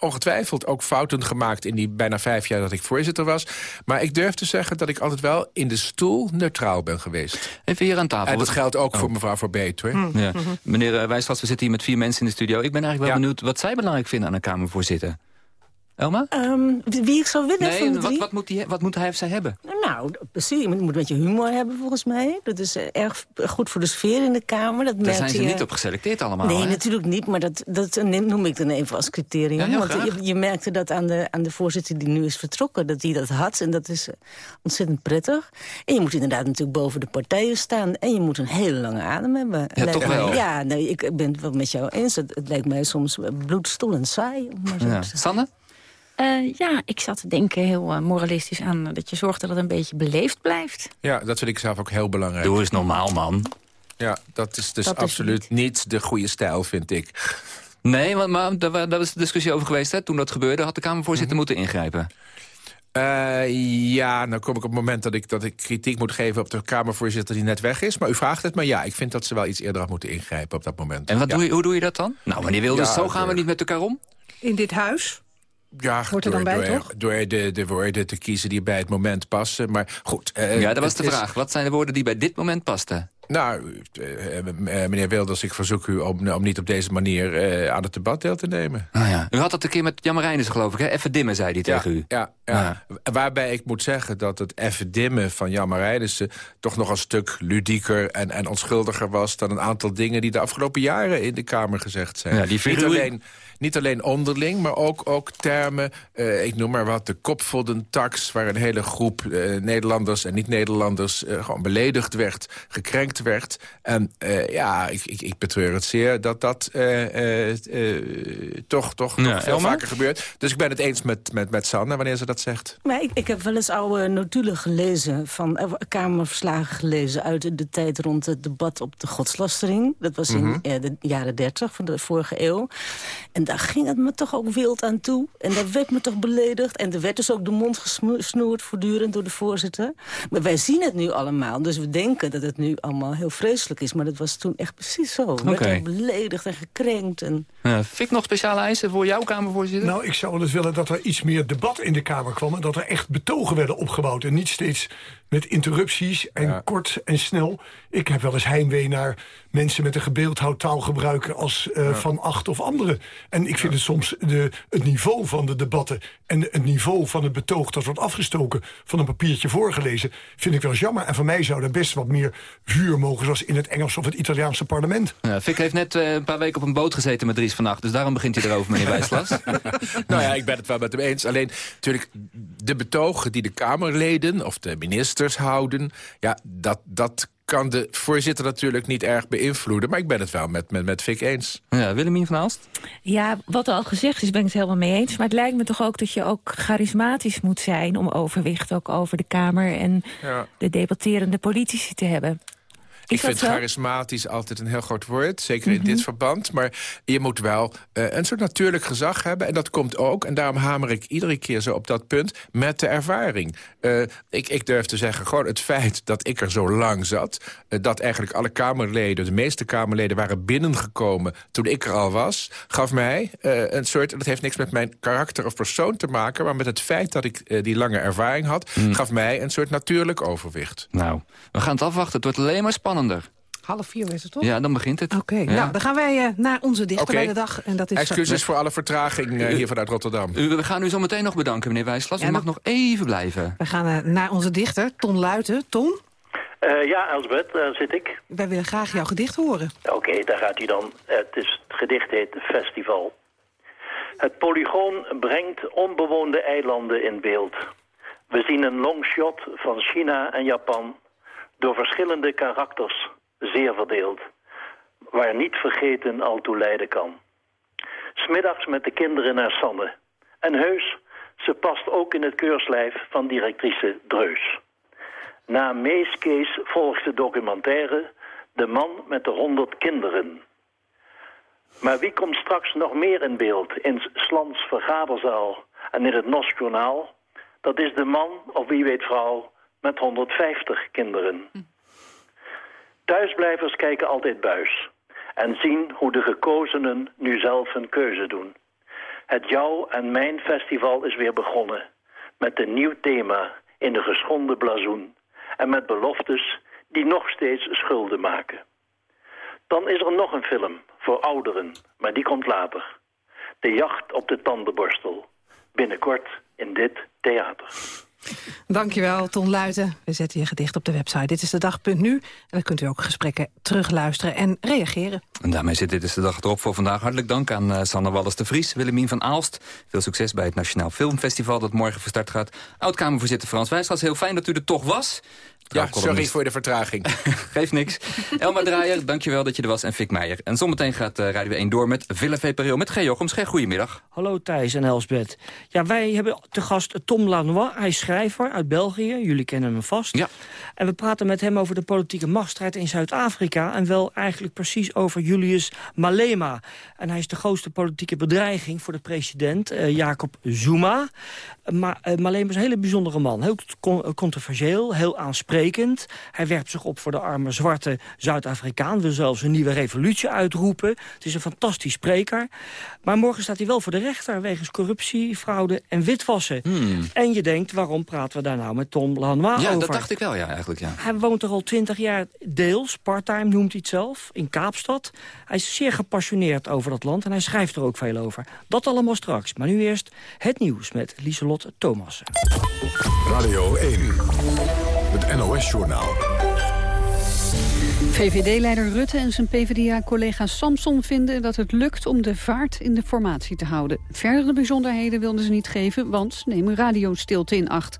ongetwijfeld ook fouten gemaakt... in die bijna vijf jaar dat ik voorzitter was. Maar ik durf te zeggen dat ik altijd wel in de stoel neutraal ben geweest. Even hier aan tafel. En dat geldt ook Oh. voor mevrouw Verbeet, hoor. Ja. Meneer eh, Wijsglas, we zitten hier met vier mensen in de studio. Ik ben eigenlijk wel benieuwd wat zij belangrijk vinden aan een Kamervoorzitter. Elma? Ehm, wie ik zou willen van de wat, drie? wat, moet die, wat moet hij of zij hebben? Nou, precies. Je moet een beetje humor hebben, volgens mij. Dat is eh, erg goed voor de sfeer in de Kamer. Dat Daar zijn ze je- niet op geselecteerd allemaal. Nee, hè? natuurlijk niet, maar dat, dat noem ik dan even als criterium. Ja, Want je, je merkte dat aan de, aan de voorzitter die nu is vertrokken, dat hij dat had. En dat is eh, ontzettend prettig. En je moet inderdaad natuurlijk boven de partijen staan. En je moet een hele lange adem hebben. Ja, Lijkt toch mij- wel. Ja, nee, ik ben het wel met jou eens. Het, het lijkt mij soms bloedstoel en saai. maar zo Ja. Sanne? Eh, ja, ik zat te denken heel eh, moralistisch aan eh, dat je zorgt dat het een beetje beleefd blijft. Ja, dat vind ik zelf ook heel belangrijk. Doe eens normaal, man. Ja, dat is dus Dat is absoluut niet de goede stijl, vind ik. Nee, want, maar daar, daar was de discussie over geweest. Hè? Toen dat gebeurde, had de Mhm. Kamervoorzitter moeten ingrijpen. Eh, ja, dan kom ik op het moment dat ik, dat ik kritiek moet geven op de Kamervoorzitter die net weg is. Maar u vraagt het, maar ja, ik vind dat ze wel iets eerder had moeten ingrijpen op dat moment. En wat ja. doe je, hoe doe je dat dan? Nou, meneer Wilders, Ja, zo gaan we niet met elkaar om. In dit huis? Ja, Hoort er door, dan bij, door, toch? Door de, de woorden te kiezen die bij het moment passen. Maar goed. eh, ja, dat was de is- vraag. Wat zijn de woorden die bij dit moment pasten? Nou, eh, eh, meneer Wilders, ik verzoek u om, om niet op deze manier eh, aan het debat deel te nemen. Ah, ja. U had dat een keer met Jan Marijnissen, geloof ik. Hè? Even dimmen, zei hij tegen u. Ja, ja. Waarbij ik moet zeggen dat het even dimmen van Jan Marijnissen... toch nog een stuk ludieker en, en onschuldiger was... dan een aantal dingen die de afgelopen jaren in de Kamer gezegd zijn. Ja, die niet, alleen, niet alleen onderling, maar ook, ook termen... ik noem maar wat, de kopvoddentax... waar een hele groep Nederlanders en niet-Nederlanders... gewoon beledigd werd, gekrenkt werd. En eh, ja, ik, ik, ik betreur het zeer dat dat eh, eh, toch, toch, Ja, toch veel Elma? vaker gebeurt. Dus ik ben het eens met, met, met Sanne wanneer ze dat zegt. Maar ik, ik heb wel eens oude notulen gelezen, van kamerverslagen gelezen... uit de, tijd rond het debat op de godslastering. Dat was in Mhm. eh, de jaren dertig van de vorige eeuw. En daar ging het me toch ook wild aan toe. En daar werd me toch beledigd. En er werd dus ook de mond gesnoerd voortdurend door de voorzitter. Maar wij zien het nu allemaal, dus we denken dat het nu allemaal heel vreselijk is. Maar dat was toen echt precies zo. Werden ook beledigd en gekrenkt. En... Ja, Fik nog speciale eisen voor jouw Kamervoorzitter? Nou, ik zou wel eens willen dat er iets meer debat in de Kamer kwam... en dat er echt betogen werden opgebouwd. En niet steeds met interrupties en kort en snel. Ik heb wel eens heimwee naar mensen met een gebeeldhouwd taal gebruiken... als eh, Van Acht of anderen. En ik vind het soms de, het niveau van de debatten... en het niveau van het betoog dat wordt afgestoken... van een papiertje voorgelezen, vind ik wel eens jammer. En voor mij zou er best wat meer vuur mogen... zoals in het Engels of het Italiaanse parlement. Ja, Fik heeft net eh, een paar weken op een boot gezeten met Dries vannacht. Dus daarom begint hij erover, meneer Wijsglas. nou ja, ik ben het wel met hem eens. Alleen natuurlijk de betogen die de Kamerleden of de ministers houden... ja, dat, dat kan de voorzitter natuurlijk niet erg beïnvloeden. Maar ik ben het wel met, met, met Fik eens. Ja, Willemien van Aalst? Ja, wat al gezegd is, ben ik het helemaal mee eens. Maar het lijkt me toch ook dat je ook charismatisch moet zijn... om overwicht ook over de Kamer en Ja. de debatterende politici te hebben. Ik vind zo? charismatisch altijd een heel groot woord. Zeker in Mhm. dit verband. Maar je moet wel eh, een soort natuurlijk gezag hebben. En dat komt ook, en daarom hamer ik iedere keer zo op dat punt... met de ervaring. Eh, ik, ik durf te zeggen, gewoon het feit dat ik er zo lang zat... eh, dat eigenlijk alle Kamerleden, de meeste Kamerleden... waren binnengekomen toen ik er al was... gaf mij eh, een soort, en dat heeft niks met mijn karakter of persoon te maken... maar met het feit dat ik die lange ervaring had... gaf mij een soort natuurlijk overwicht. Nou, we gaan het afwachten. Het wordt alleen maar spannender. Half vier is het toch? Ja, dan begint het. Oké, Ja. nou, dan gaan wij eh, naar onze dichter Oké. bij de dag. En dat is Excuses voor alle vertraging eh, hier vanuit Rotterdam. U, we gaan u zo meteen nog bedanken, meneer Wijsglas. U mag nog even blijven. We gaan eh, naar onze dichter, Ton Luiten. Ton, Eh, ja, Elsbeth, daar zit ik. wij willen graag jouw gedicht horen. Oké, daar gaat hij dan. Het, is, het gedicht heet Festival. Het polygoon brengt onbewoonde eilanden in beeld. We zien een longshot van China en Japan... door verschillende karakters, zeer verdeeld. Waar niet vergeten al toe leiden kan. Smiddags met de kinderen naar Sanne. En heus, ze past ook in het keurslijf van directrice Dreus. Na Meeskees volgt de documentaire De man met de honderd kinderen. Maar wie komt straks nog meer in beeld in Slans vergaderzaal en in het NOS-journaal? Dat is de man, of wie weet vrouw, met 150 kinderen. Thuisblijvers kijken altijd buis en zien hoe de gekozenen nu zelf een keuze doen. Het Jouw en Mijn Festival is weer begonnen met een nieuw thema in de geschonden blazoen en met beloftes die nog steeds schulden maken. Dan is er nog een film voor ouderen, maar die komt later. De jacht op de tandenborstel. Binnenkort in dit theater. Dankjewel, Ton Luiten. We zetten je gedicht op de website. Dit is de dag.nu. En dan kunt u ook gesprekken terugluisteren en reageren. En daarmee zit Dit is de dag erop voor vandaag. Hartelijk dank aan uh, Sanne Wallis de Vries, Willemien van Aalst. Veel succes bij het Nationaal Filmfestival dat morgen van start gaat. Oud-Kamervoorzitter Frans Wijsglas, heel fijn dat u er toch was. Ja, sorry voor de vertraging. Geeft niks. Elma Draaier, dankjewel dat je er was. En Fik Meijer. En zometeen gaat uh, Radio 1 door met Villa VPRO met G. Jochems. G, goedemiddag. Hallo Thijs en Elsbeth. Ja, wij hebben te gast Tom Lanois. Hij is schrijver uit België. Jullie kennen hem vast. Ja. En we praten met hem over de politieke machtsstrijd in Zuid-Afrika. En wel eigenlijk precies over Julius Malema. En hij is de grootste politieke bedreiging voor de president, uh, Jacob Zuma. Maar uh, Malema is een hele bijzondere man. Heel controversieel, heel aansprekend. Hij werpt zich op voor de arme zwarte Zuid-Afrikaan. Wil zelfs een nieuwe revolutie uitroepen. Het is een fantastisch spreker. Maar morgen staat hij wel voor de rechter... wegens corruptie, fraude en witwassen. Hmm. En je denkt, waarom praten we daar nou met Tom Lanois ja, over? dat dacht ik wel, ja, eigenlijk, ja. Hij woont er al twintig jaar deels, parttime noemt hij het zelf, in Kaapstad. Hij is zeer gepassioneerd over dat land en hij schrijft er ook veel over. Dat allemaal straks, maar nu eerst het nieuws met Lieselot Thomassen. Radio 1, het NOS-journaal. VVD-leider Rutte en zijn PvdA-collega Samson vinden dat het lukt om de vaart in de formatie te houden. Verdere bijzonderheden wilden ze niet geven, want ze nemen radiostilte in acht.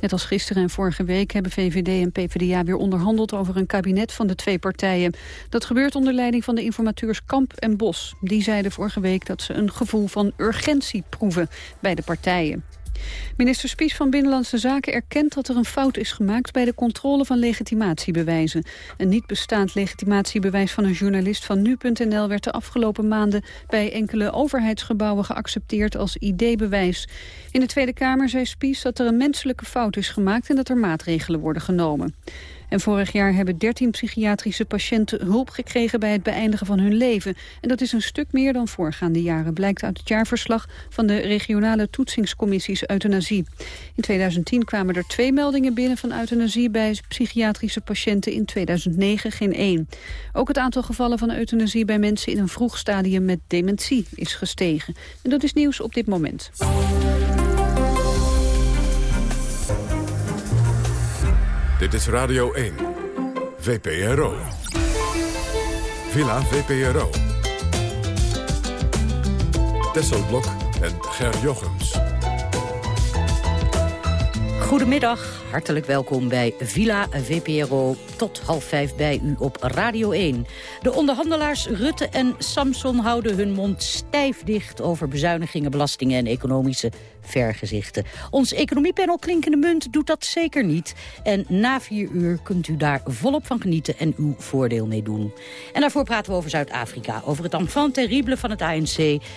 Net als gisteren en vorige week hebben VVD en PvdA weer onderhandeld over een kabinet van de twee partijen. Dat gebeurt onder leiding van de informateurs Kamp en Bos. Die zeiden vorige week dat ze een gevoel van urgentie proeven bij de partijen. Minister Spies van Binnenlandse Zaken erkent dat er een fout is gemaakt bij de controle van legitimatiebewijzen. Een niet bestaand legitimatiebewijs van een journalist van Nu.nl werd de afgelopen maanden bij enkele overheidsgebouwen geaccepteerd als ID-bewijs. In de Tweede Kamer zei Spies dat er een menselijke fout is gemaakt en dat er maatregelen worden genomen. En vorig jaar hebben 13 psychiatrische patiënten hulp gekregen bij het beëindigen van hun leven. En dat is een stuk meer dan voorgaande jaren, blijkt uit het jaarverslag van de regionale toetsingscommissies euthanasie. In 2010 kwamen er twee meldingen binnen van euthanasie bij psychiatrische patiënten, in 2009 geen één. Ook het aantal gevallen van euthanasie bij mensen in een vroeg stadium met dementie is gestegen. En dat is nieuws op dit moment. Dit is Radio 1, VPRO. Villa VPRO. Tesselblok en Ger Jochems. Goedemiddag, hartelijk welkom bij Villa VPRO. Tot half vijf bij u op Radio 1. De onderhandelaars Rutte en Samson houden hun mond stijf dicht... over bezuinigingen, belastingen en economische vergezichten. Ons economiepanel Klinkende Munt doet dat zeker niet. En na vier uur kunt u daar volop van genieten en uw voordeel mee doen. En daarvoor praten we over Zuid-Afrika. Over het enfant terrible van het ANC.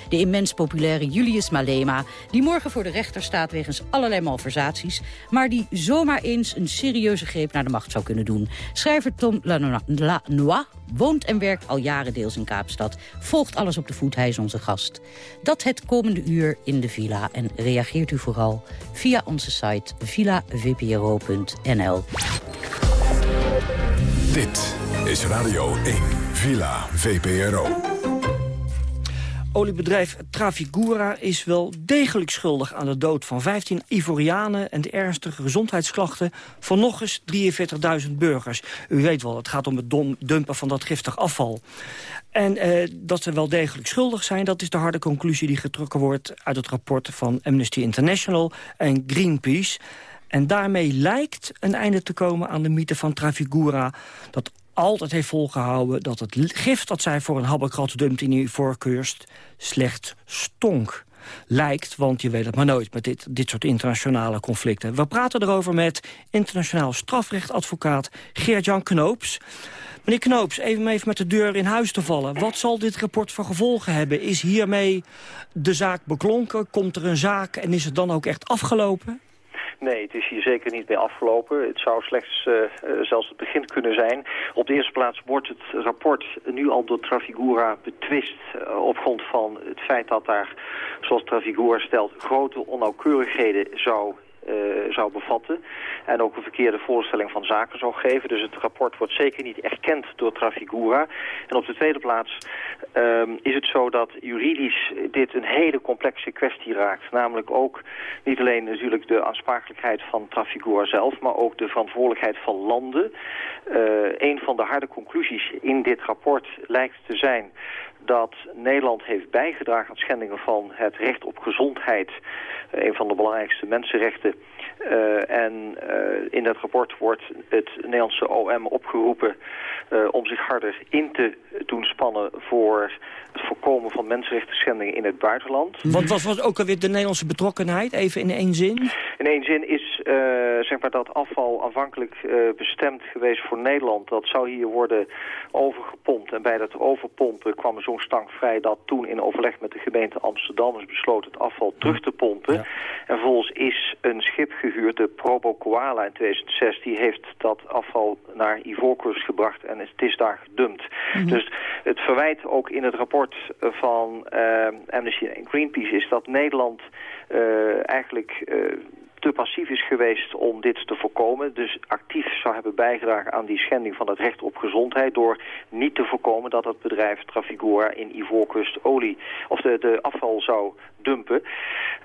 De immens populaire Julius Malema. Die morgen voor de rechter staat wegens allerlei malversaties. Maar die zomaar eens een serieuze greep naar de macht zou kunnen doen. Schrijver Tom Lanois woont en werkt al jaren deels in Kaapstad. Volgt alles op de voet, hij is onze gast. Dat het komende uur in de villa. En reageert u vooral via onze site villavpro.nl. Dit is Radio 1, Villa VPRO. Oliebedrijf Trafigura is wel degelijk schuldig aan de dood van 15 Ivorianen... en de ernstige gezondheidsklachten van nog eens 43.000 burgers. U weet wel, het gaat om het dumpen van dat giftig afval. En eh, dat ze wel degelijk schuldig zijn, dat is de harde conclusie die getrokken wordt... uit het rapport van Amnesty International en Greenpeace... En daarmee lijkt een einde te komen aan de mythe van Trafigura... dat altijd heeft volgehouden dat het gift dat zij voor een habbekrat dumpt in die voorkeurst slecht stonk. Lijkt, want je weet het maar nooit met dit, dit soort internationale conflicten. We praten erover met internationaal strafrechtadvocaat Geert-Jan Knoops. Meneer Knoops, even, even met de deur in huis te vallen. Wat zal dit rapport voor gevolgen hebben? Is hiermee de zaak beklonken? Komt er een zaak en is het dan ook echt afgelopen? Nee, het is hier zeker niet mee afgelopen. Het zou slechts uh, zelfs het begin kunnen zijn. Op de eerste plaats wordt het rapport nu al door Trafigura betwist... Uh, op grond van het feit dat daar, zoals Trafigura stelt... grote onnauwkeurigheden zou zou bevatten. En ook een verkeerde voorstelling van zaken zou geven. Dus het rapport wordt zeker niet erkend door Trafigura. En op de tweede plaats um, is het zo dat juridisch dit een hele complexe kwestie raakt. Namelijk ook niet alleen natuurlijk de aansprakelijkheid van Trafigura zelf... maar ook de verantwoordelijkheid van landen. Uh, een van de harde conclusies in dit rapport lijkt te zijn dat Nederland heeft bijgedragen aan schendingen van het recht op gezondheid. Uh, een van de belangrijkste mensenrechten. Uh, en uh, in dat rapport wordt het Nederlandse OM opgeroepen om zich harder in te doen spannen voor het voorkomen van mensenrechten schendingen in het buitenland. Wat was, was ook alweer de Nederlandse betrokkenheid, even in één zin? In één zin is zeg maar dat afval aanvankelijk bestemd geweest voor Nederland. Dat zou hier worden overgepompt en bij dat overpompen kwam zo'n dat toen in overleg met de gemeente Amsterdam is besloten het afval terug te pompen. Ja. En vervolgens is een schip gehuurd, de Probo Koala in 2006, die heeft dat afval naar Ivoorkust gebracht en het is daar gedumpt. Mm -hmm. Dus het verwijt ook in het rapport van uh, Amnesty en Greenpeace is dat Nederland uh, eigenlijk... Uh, te passief is geweest om dit te voorkomen. Dus actief zou hebben bijgedragen aan die schending van het recht op gezondheid... door niet te voorkomen dat het bedrijf Trafigura in Ivoorkust olie... of de, de afval zou dumpen.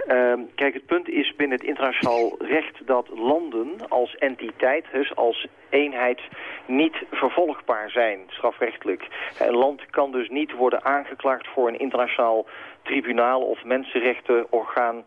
Uh, kijk, het punt is binnen het internationaal recht dat landen als entiteit, dus als eenheid, niet vervolgbaar zijn, strafrechtelijk. Een land kan dus niet worden aangeklaagd voor een internationaal tribunaal of mensenrechtenorgaan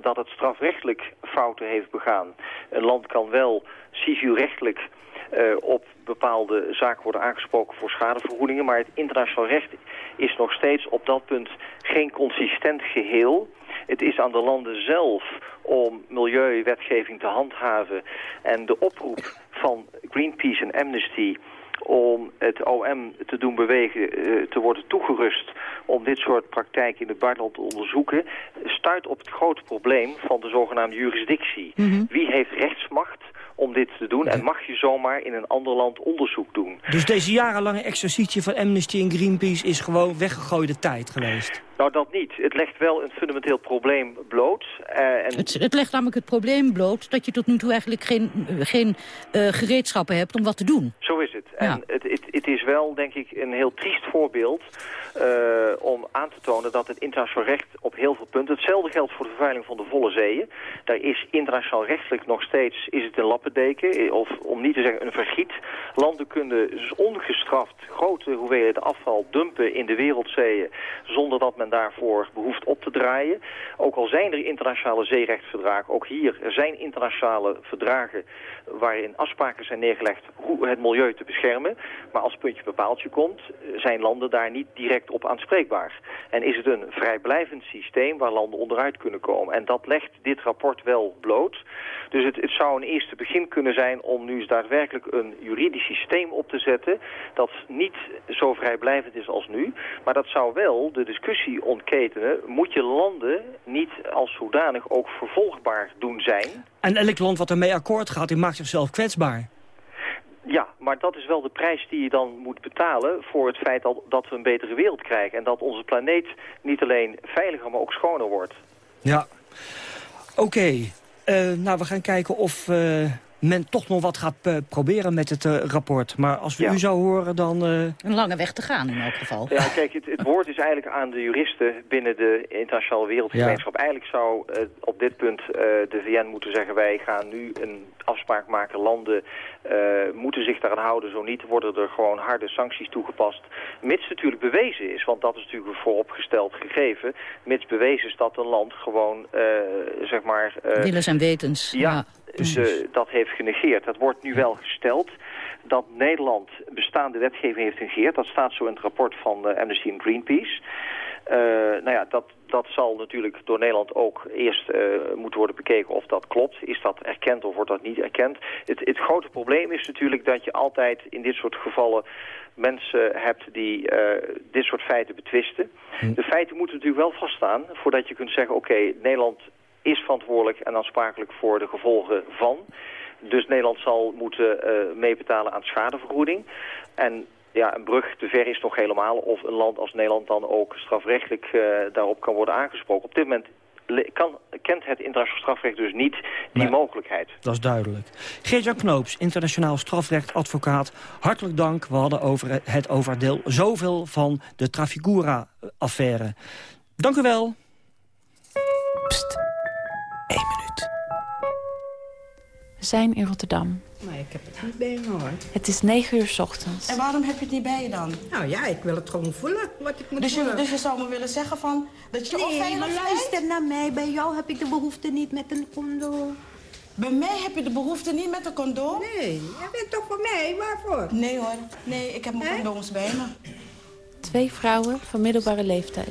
dat het strafrechtelijk fouten heeft begaan. Een land kan wel civielrechtelijk uh, op bepaalde zaken worden aangesproken voor schadevergoedingen, maar het internationaal recht is nog steeds op dat punt geen consistent geheel. Het is aan de landen zelf om milieuwetgeving te handhaven en de oproep van Greenpeace en Amnesty om het OM te doen bewegen, uh, te worden toegerust om dit soort praktijken in het buitenland te onderzoeken, stuit op het grote probleem van de zogenaamde jurisdictie. Mm -hmm. Wie heeft rechtsmacht om dit te doen en mag je zomaar in een ander land onderzoek doen. Dus deze jarenlange exercitie van Amnesty en Greenpeace is gewoon weggegooide tijd geweest? Nou, dat niet. Het legt wel een fundamenteel probleem bloot. Uh, en... het, het, legt namelijk het probleem bloot dat je tot nu toe eigenlijk geen, geen uh, gereedschappen hebt om wat te doen. Zo is het. Ja. En het, het, het, is wel, denk ik, een heel triest voorbeeld uh, om aan te tonen dat het internationaal recht op heel veel punten... Hetzelfde geldt voor de vervuiling van de volle zeeën. Daar is internationaal rechtelijk nog steeds is het een lappendeken, of om niet te zeggen een vergiet. Landen kunnen dus ongestraft grote hoeveelheden afval dumpen in de wereldzeeën... zonder dat men daarvoor behoeft op te draaien. Ook al zijn er internationale zeerechtsverdragen, ook hier, er zijn internationale verdragen waarin afspraken zijn neergelegd hoe het milieu te beschermen. Maar als puntje bepaaltje komt, zijn landen daar niet direct op aanspreekbaar. En is het een vrijblijvend systeem waar landen onderuit kunnen komen. En dat legt dit rapport wel bloot. Dus het, het zou een eerste begin kunnen zijn om nu eens daadwerkelijk een juridisch systeem op te zetten... dat niet zo vrijblijvend is als nu. Maar dat zou wel de discussie ontketenen. Moet je landen niet als zodanig ook vervolgbaar doen zijn? En elk land wat ermee akkoord gaat, die maakt zichzelf kwetsbaar. Ja, maar dat is wel de prijs die je dan moet betalen voor het feit dat, dat we een betere wereld krijgen. En dat onze planeet niet alleen veiliger, maar ook schoner wordt. Ja, oké. Okay. Uh, nou, we gaan kijken of uh, men toch nog wat gaat eh, proberen met het eh, rapport. Maar als we Ja. u zou horen, dan... eh, Een lange weg te gaan in elk geval. Ja, kijk, het, het woord is eigenlijk aan de juristen binnen de internationale wereldgemeenschap. Eigenlijk zou eh, op dit punt eh, de VN moeten zeggen... wij gaan nu een afspraak maken. Landen eh, moeten zich daaraan houden. Zo niet worden er gewoon harde sancties toegepast. Mits natuurlijk bewezen is, want dat is natuurlijk een vooropgesteld gegeven. Mits bewezen is dat een land gewoon, eh, zeg maar... eh, Willens en wetens. ja, ze dat heeft genegeerd. Dat wordt nu wel gesteld dat Nederland bestaande wetgeving heeft genegeerd. Dat staat zo in het rapport van eh, Amnesty and Greenpeace. Eh, nou ja, dat, dat zal natuurlijk door Nederland ook eerst eh, moeten worden bekeken of dat klopt. Is dat erkend of wordt dat niet erkend? Het, het grote probleem is natuurlijk dat je altijd in dit soort gevallen mensen hebt die eh, dit soort feiten betwisten. De feiten moeten natuurlijk wel vaststaan voordat je kunt zeggen... oké, Nederland is verantwoordelijk en aansprakelijk voor de gevolgen van. Dus Nederland zal moeten eh, meebetalen aan schadevergoeding. En ja, een brug te ver is nog helemaal of een land als Nederland dan ook strafrechtelijk eh, daarop kan worden aangesproken. Op dit moment kan, kent het internationaal strafrecht dus niet die mogelijkheid. Dat is duidelijk. Geert-Jan Knoops, internationaal strafrechtadvocaat. Hartelijk dank. We hadden over het overdeel zoveel van de Trafigura-affaire. Dank u wel. We zijn in Rotterdam. Maar ik heb het niet bij me hoor. Het is 9 uur 's ochtends. En waarom heb je het niet bij je dan? Nou ja, ik wil het gewoon voelen wat ik moet Dus je, voelen. dus je zou me willen zeggen van dat je Nee, onveilig maar luister naar mij. Bij jou heb ik de behoefte niet met een condoom. Bij mij heb je de behoefte niet met een condoom? Nee, jij bent toch voor mij? Waarvoor? Nee hoor, nee, ik heb mijn condooms bij me. Twee vrouwen van middelbare leeftijd.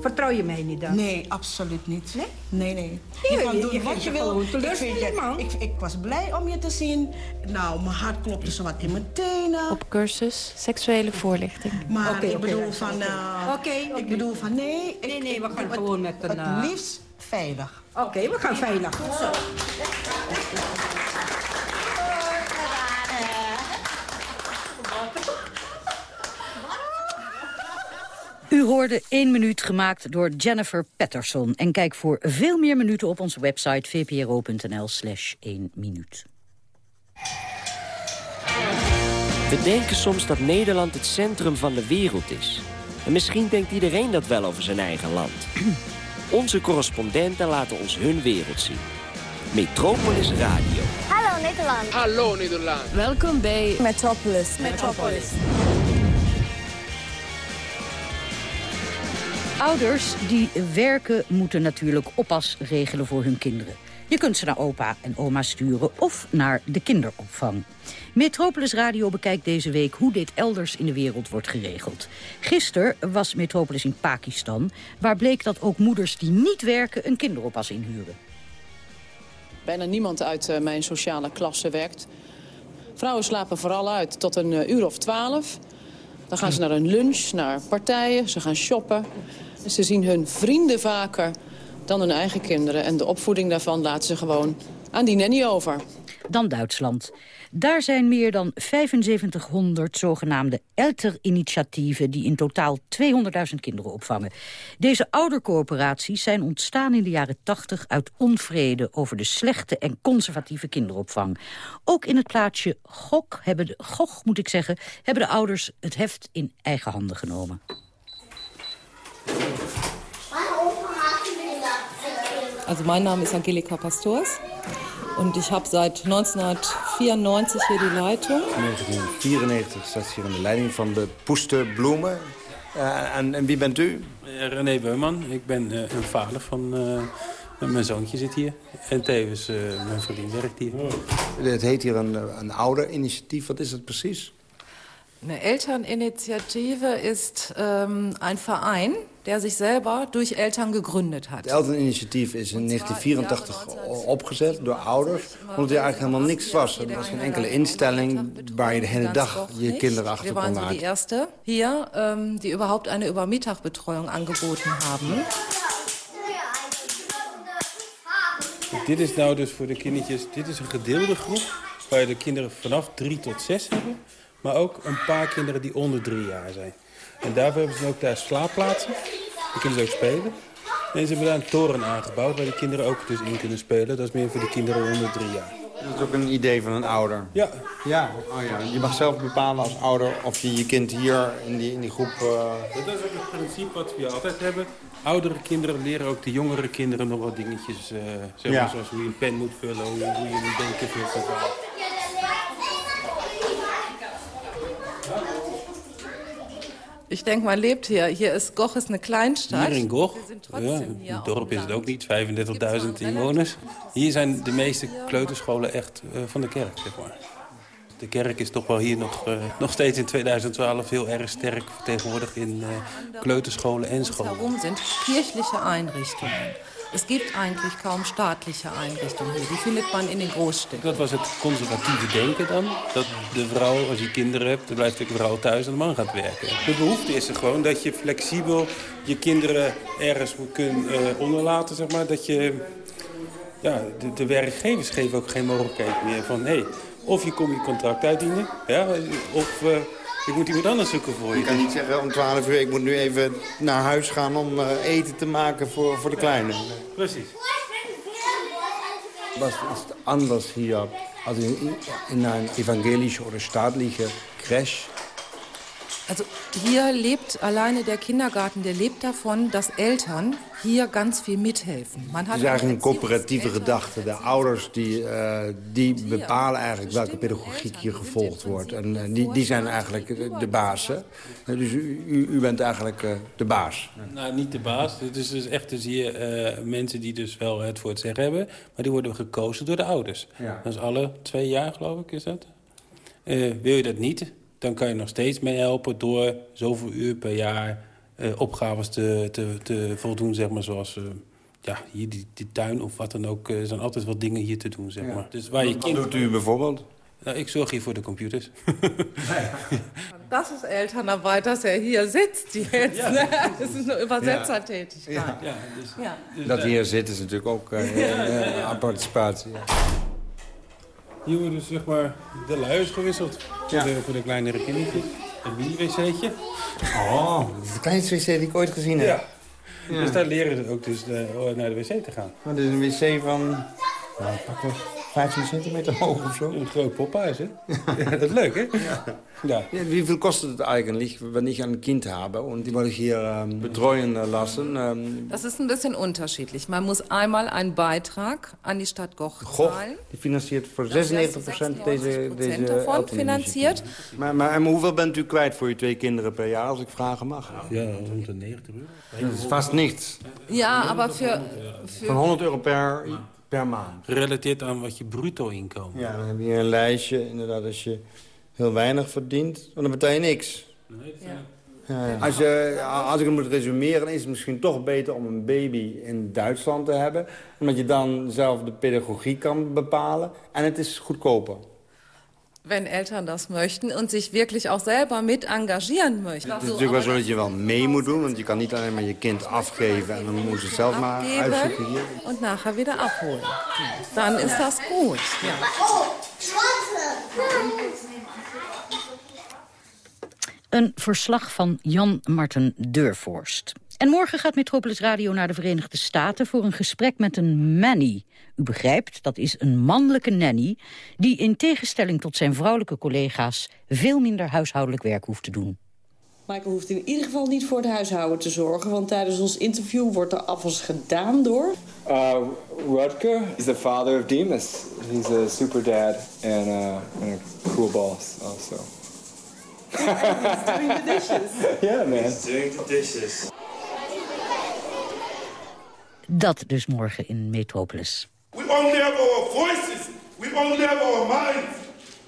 Vertrouw je mij niet dan? Nee, absoluut niet. Nee? Nee, nee. Je kan je- doen je wat je wil. Ik, man. ik, ik was blij om je te zien. Nou, mijn hart klopte zo wat in mijn tenen. Op cursus seksuele voorlichting. Maar Oké, ik bedoel van... oké. eh, Oké, Ik bedoel van nee. Nee, nee, we gaan gewoon met een, Het eh, liefst veilig. Oké, we gaan veilig. U hoorde 1 minuut gemaakt door Jennifer Patterson. En kijk voor veel meer minuten op onze website vpro.nl slash 1 minuut. We denken soms dat Nederland het centrum van de wereld is. En misschien denkt iedereen dat wel over zijn eigen land. Onze correspondenten laten ons hun wereld zien. Metropolis Radio. Hallo Nederland. Hallo Nederland. Welkom bij Metropolis. Metropolis. Ouders die werken moeten natuurlijk oppas regelen voor hun kinderen. Je kunt ze naar opa en oma sturen of naar de kinderopvang. Metropolis Radio bekijkt deze week hoe dit elders in de wereld wordt geregeld. Gisteren was Metropolis in Pakistan, waar bleek dat ook moeders die niet werken een kinderoppas inhuren. Bijna niemand uit eh, mijn sociale klasse werkt. Vrouwen slapen vooral uit tot een eh, uur of twaalf. Dan gaan ze naar een lunch, naar partijen, ze gaan shoppen. Ze zien hun vrienden vaker dan hun eigen kinderen. En de opvoeding daarvan laten ze gewoon aan die nanny over. Dan Duitsland. Daar zijn meer dan 7500 zogenaamde Elterinitiatieven... die in totaal 200.000 kinderen opvangen. Deze oudercorporaties zijn ontstaan in de jaren 80 uit onvrede... over de slechte en conservatieve kinderopvang. Ook in het plaatsje Gok, hebben de, Gog, moet ik zeggen, hebben de ouders het heft in eigen handen genomen. Also mein Name ist Angelika Pastors und ich habe seit 1994 hier die Leitung. 1994 staat hier aan de leiding van de Poesterbloemen. Uh, en, en wie bent u? Eh, René Beuman, ik ben uh, een vader van... Uh, mijn zoontje zit hier. En tevens uh, mijn vriendin werkt hier. Het heet hier een, een ouderinitiatief. Wat is het precies? Eine Elterninitiative ist ähm, ein Verein, der sich selber durch Eltern gegründet hat. Het Elterninitiatief is in 1984 opgezet door ouders, omdat er eigenlijk helemaal niks was. Er was geen enkele instelling waar je de hele dag je kinderen achter kon waren so die laten. erste hier, ähm, die überhaupt eine Übermittagbetreuung angeboten haben. Dit is nou dus voor de kindertjes... Dit is een gedeelde groep waar je de kinderen vanaf drie tot zes hebben. Maar ook een paar kinderen die onder drie jaar zijn. En daarvoor hebben ze ook daar slaapplaatsen. Daar kunnen ze ook spelen. En ze hebben daar een toren aangebouwd waar die kinderen ook dus in kunnen spelen. Dat is meer voor de kinderen onder drie jaar. Dat is ook een idee van een ouder. Ja. Ja, oh ja. je mag zelf bepalen als ouder of je je kind hier in die, in die groep... Uh... Dat is ook het principe wat we altijd hebben. Oudere kinderen leren ook de jongere kinderen nog wat dingetjes. Uh, zeg maar, Zoals hoe je een pen moet vullen, hoe, hoe je een denken vult. Ich denke, man lebt hier. Hier ist Goch ist eine Kleinstadt. Hier in Goch, ja, het dorp is het ook niet, 35.000 inwoners. Hier zijn de meeste kleuterscholen echt uh, van de kerk, zeg maar. De kerk is toch wel hier nog, uh, nog steeds in 2012 heel erg sterk vertegenwoordigd in uh, kleuterscholen en scholen. Waarom zijn kirchliche Einrichtungen. Es gibt eigentlich kaum staatliche Einrichtungen hier. Die findet man in den Großstädten. Dat was het conservatieve denken dan. Dat de vrouw, als je kinderen hebt, dan blijft de vrouw thuis en de man gaat werken. De behoefte is er gewoon dat je flexibel je kinderen ergens kunt uh, onderlaten. Zeg maar. Dat je, ja, de, de werkgevers geven ook geen mogelijkheid meer van... Hey, of je komt je contract uitdienen, ja, of... Uh, ik moet iemand anders zoeken voor je. Je kan niet zeggen om 12 uur, ik moet nu even naar huis gaan om uh, eten te maken voor, voor de kleine. Precies. Was ist anders hier als in, in een evangelische oder staatliche Crash? Also hier lebt alleine der Kindergarten, der lebt davon, dass Eltern hier ganz viel mithelfen. Man hat het is eigenlijk een coöperatieve gedachte. De ouders die, uh, die bepalen eigenlijk welke pedagogiek hier gevolgd wordt. En uh, die, die zijn eigenlijk de baas. Hè? Dus u, u, bent eigenlijk de baas. Nou, niet de baas. Het is dus echt dus hier mensen die dus wel het voor het zeggen hebben. Maar die worden gekozen door de ouders. Ja. Dat is alle twee jaar, geloof ik, is dat. wil je dat niet, dan kan je nog steeds meehelpen door zoveel uur per jaar uh, opgaves te, te, te voldoen, zeg maar, zoals... Uh, ja, hier die, die, tuin of wat dan ook. Er zijn altijd wat dingen hier te doen, zeg maar. Dus waar je kind... Wat doet u bijvoorbeeld? Nou, ik zorg hier voor de computers. Das ist Elternarbeit, dass er hier sitzt jetzt. Ja. Ne? Das ist eine Übersetzertätigkeit. Ja. Ja, dus, ja. Dus, dat hier zit is natuurlijk ook uh, uh, participatie. Hier wordt dus zeg maar de luiers gewisseld voor, de, voor de kleinere kindertjes. Een mini-wc'tje. Oh, dat is het kleinste wc die ik ooit gezien heb. Ja. ja. Dus daar leren ze ook dus de, eh, naar de wc te gaan. Maar dit is een wc van... Nou, pak 15 centimeter hoog of zo. Een groot pophuis, hè? Ja. dat is leuk, hè? Ja. Ja. ja. wie viel kostet het eigentlich, wenn ich ein Kind habe und die wollte ich hier ähm, betreuen lassen? Ähm, das ist ein bisschen unterschiedlich. Man muss einmal einen Beitrag an die Stadt Goch zahlen. die financiert voor 96 procent deze, deze davon finanziert. Maar, maar en hoeveel bent u kwijt voor je twee kinderen per jaar, als ik vragen mag? Ja, rond de 90 euro. Dat is vast niets. Ja, maar voor... Van 100 euro per per maand. Gerelateerd aan wat je bruto inkomen. Ja, dan heb je een lijstje. Inderdaad, als je heel weinig verdient, dan betaal je niks. Nee, ja. Ja, als, je, als ik het moet resumeren, is het misschien toch beter om een baby in Duitsland te hebben. Omdat je dan zelf de pedagogie kan bepalen. En het is goedkoper. Wenn Eltern das möchten und sich wirklich auch selber mit engagieren möchten. Het is natuurlijk wel zo dat je wel mee moet doen, want je kan niet alleen maar je kind afgeven en dan moet ze zelf maar uitzoeken hier. Und nachher wieder abholen. Dann ist das gut. Ja. Een verslag van Jan Marten Deurvorst. En morgen gaat Metropolis Radio naar de Verenigde Staten... voor een gesprek met een Manny. U begrijpt, dat is een mannelijke nanny... die in tegenstelling tot zijn vrouwelijke collega's... veel minder huishoudelijk werk hoeft te doen. Michael hoeft in ieder geval niet voor het huishouden te zorgen... want tijdens ons interview wordt er afwas gedaan door... Uh, Rutger is the father of Demas. He's a super dad and, uh, and a cool boss also. He's doing the dishes. Yeah, man. He's doing the dishes. Dat dus morgen in Metropolis. We only have our voices. We only have our minds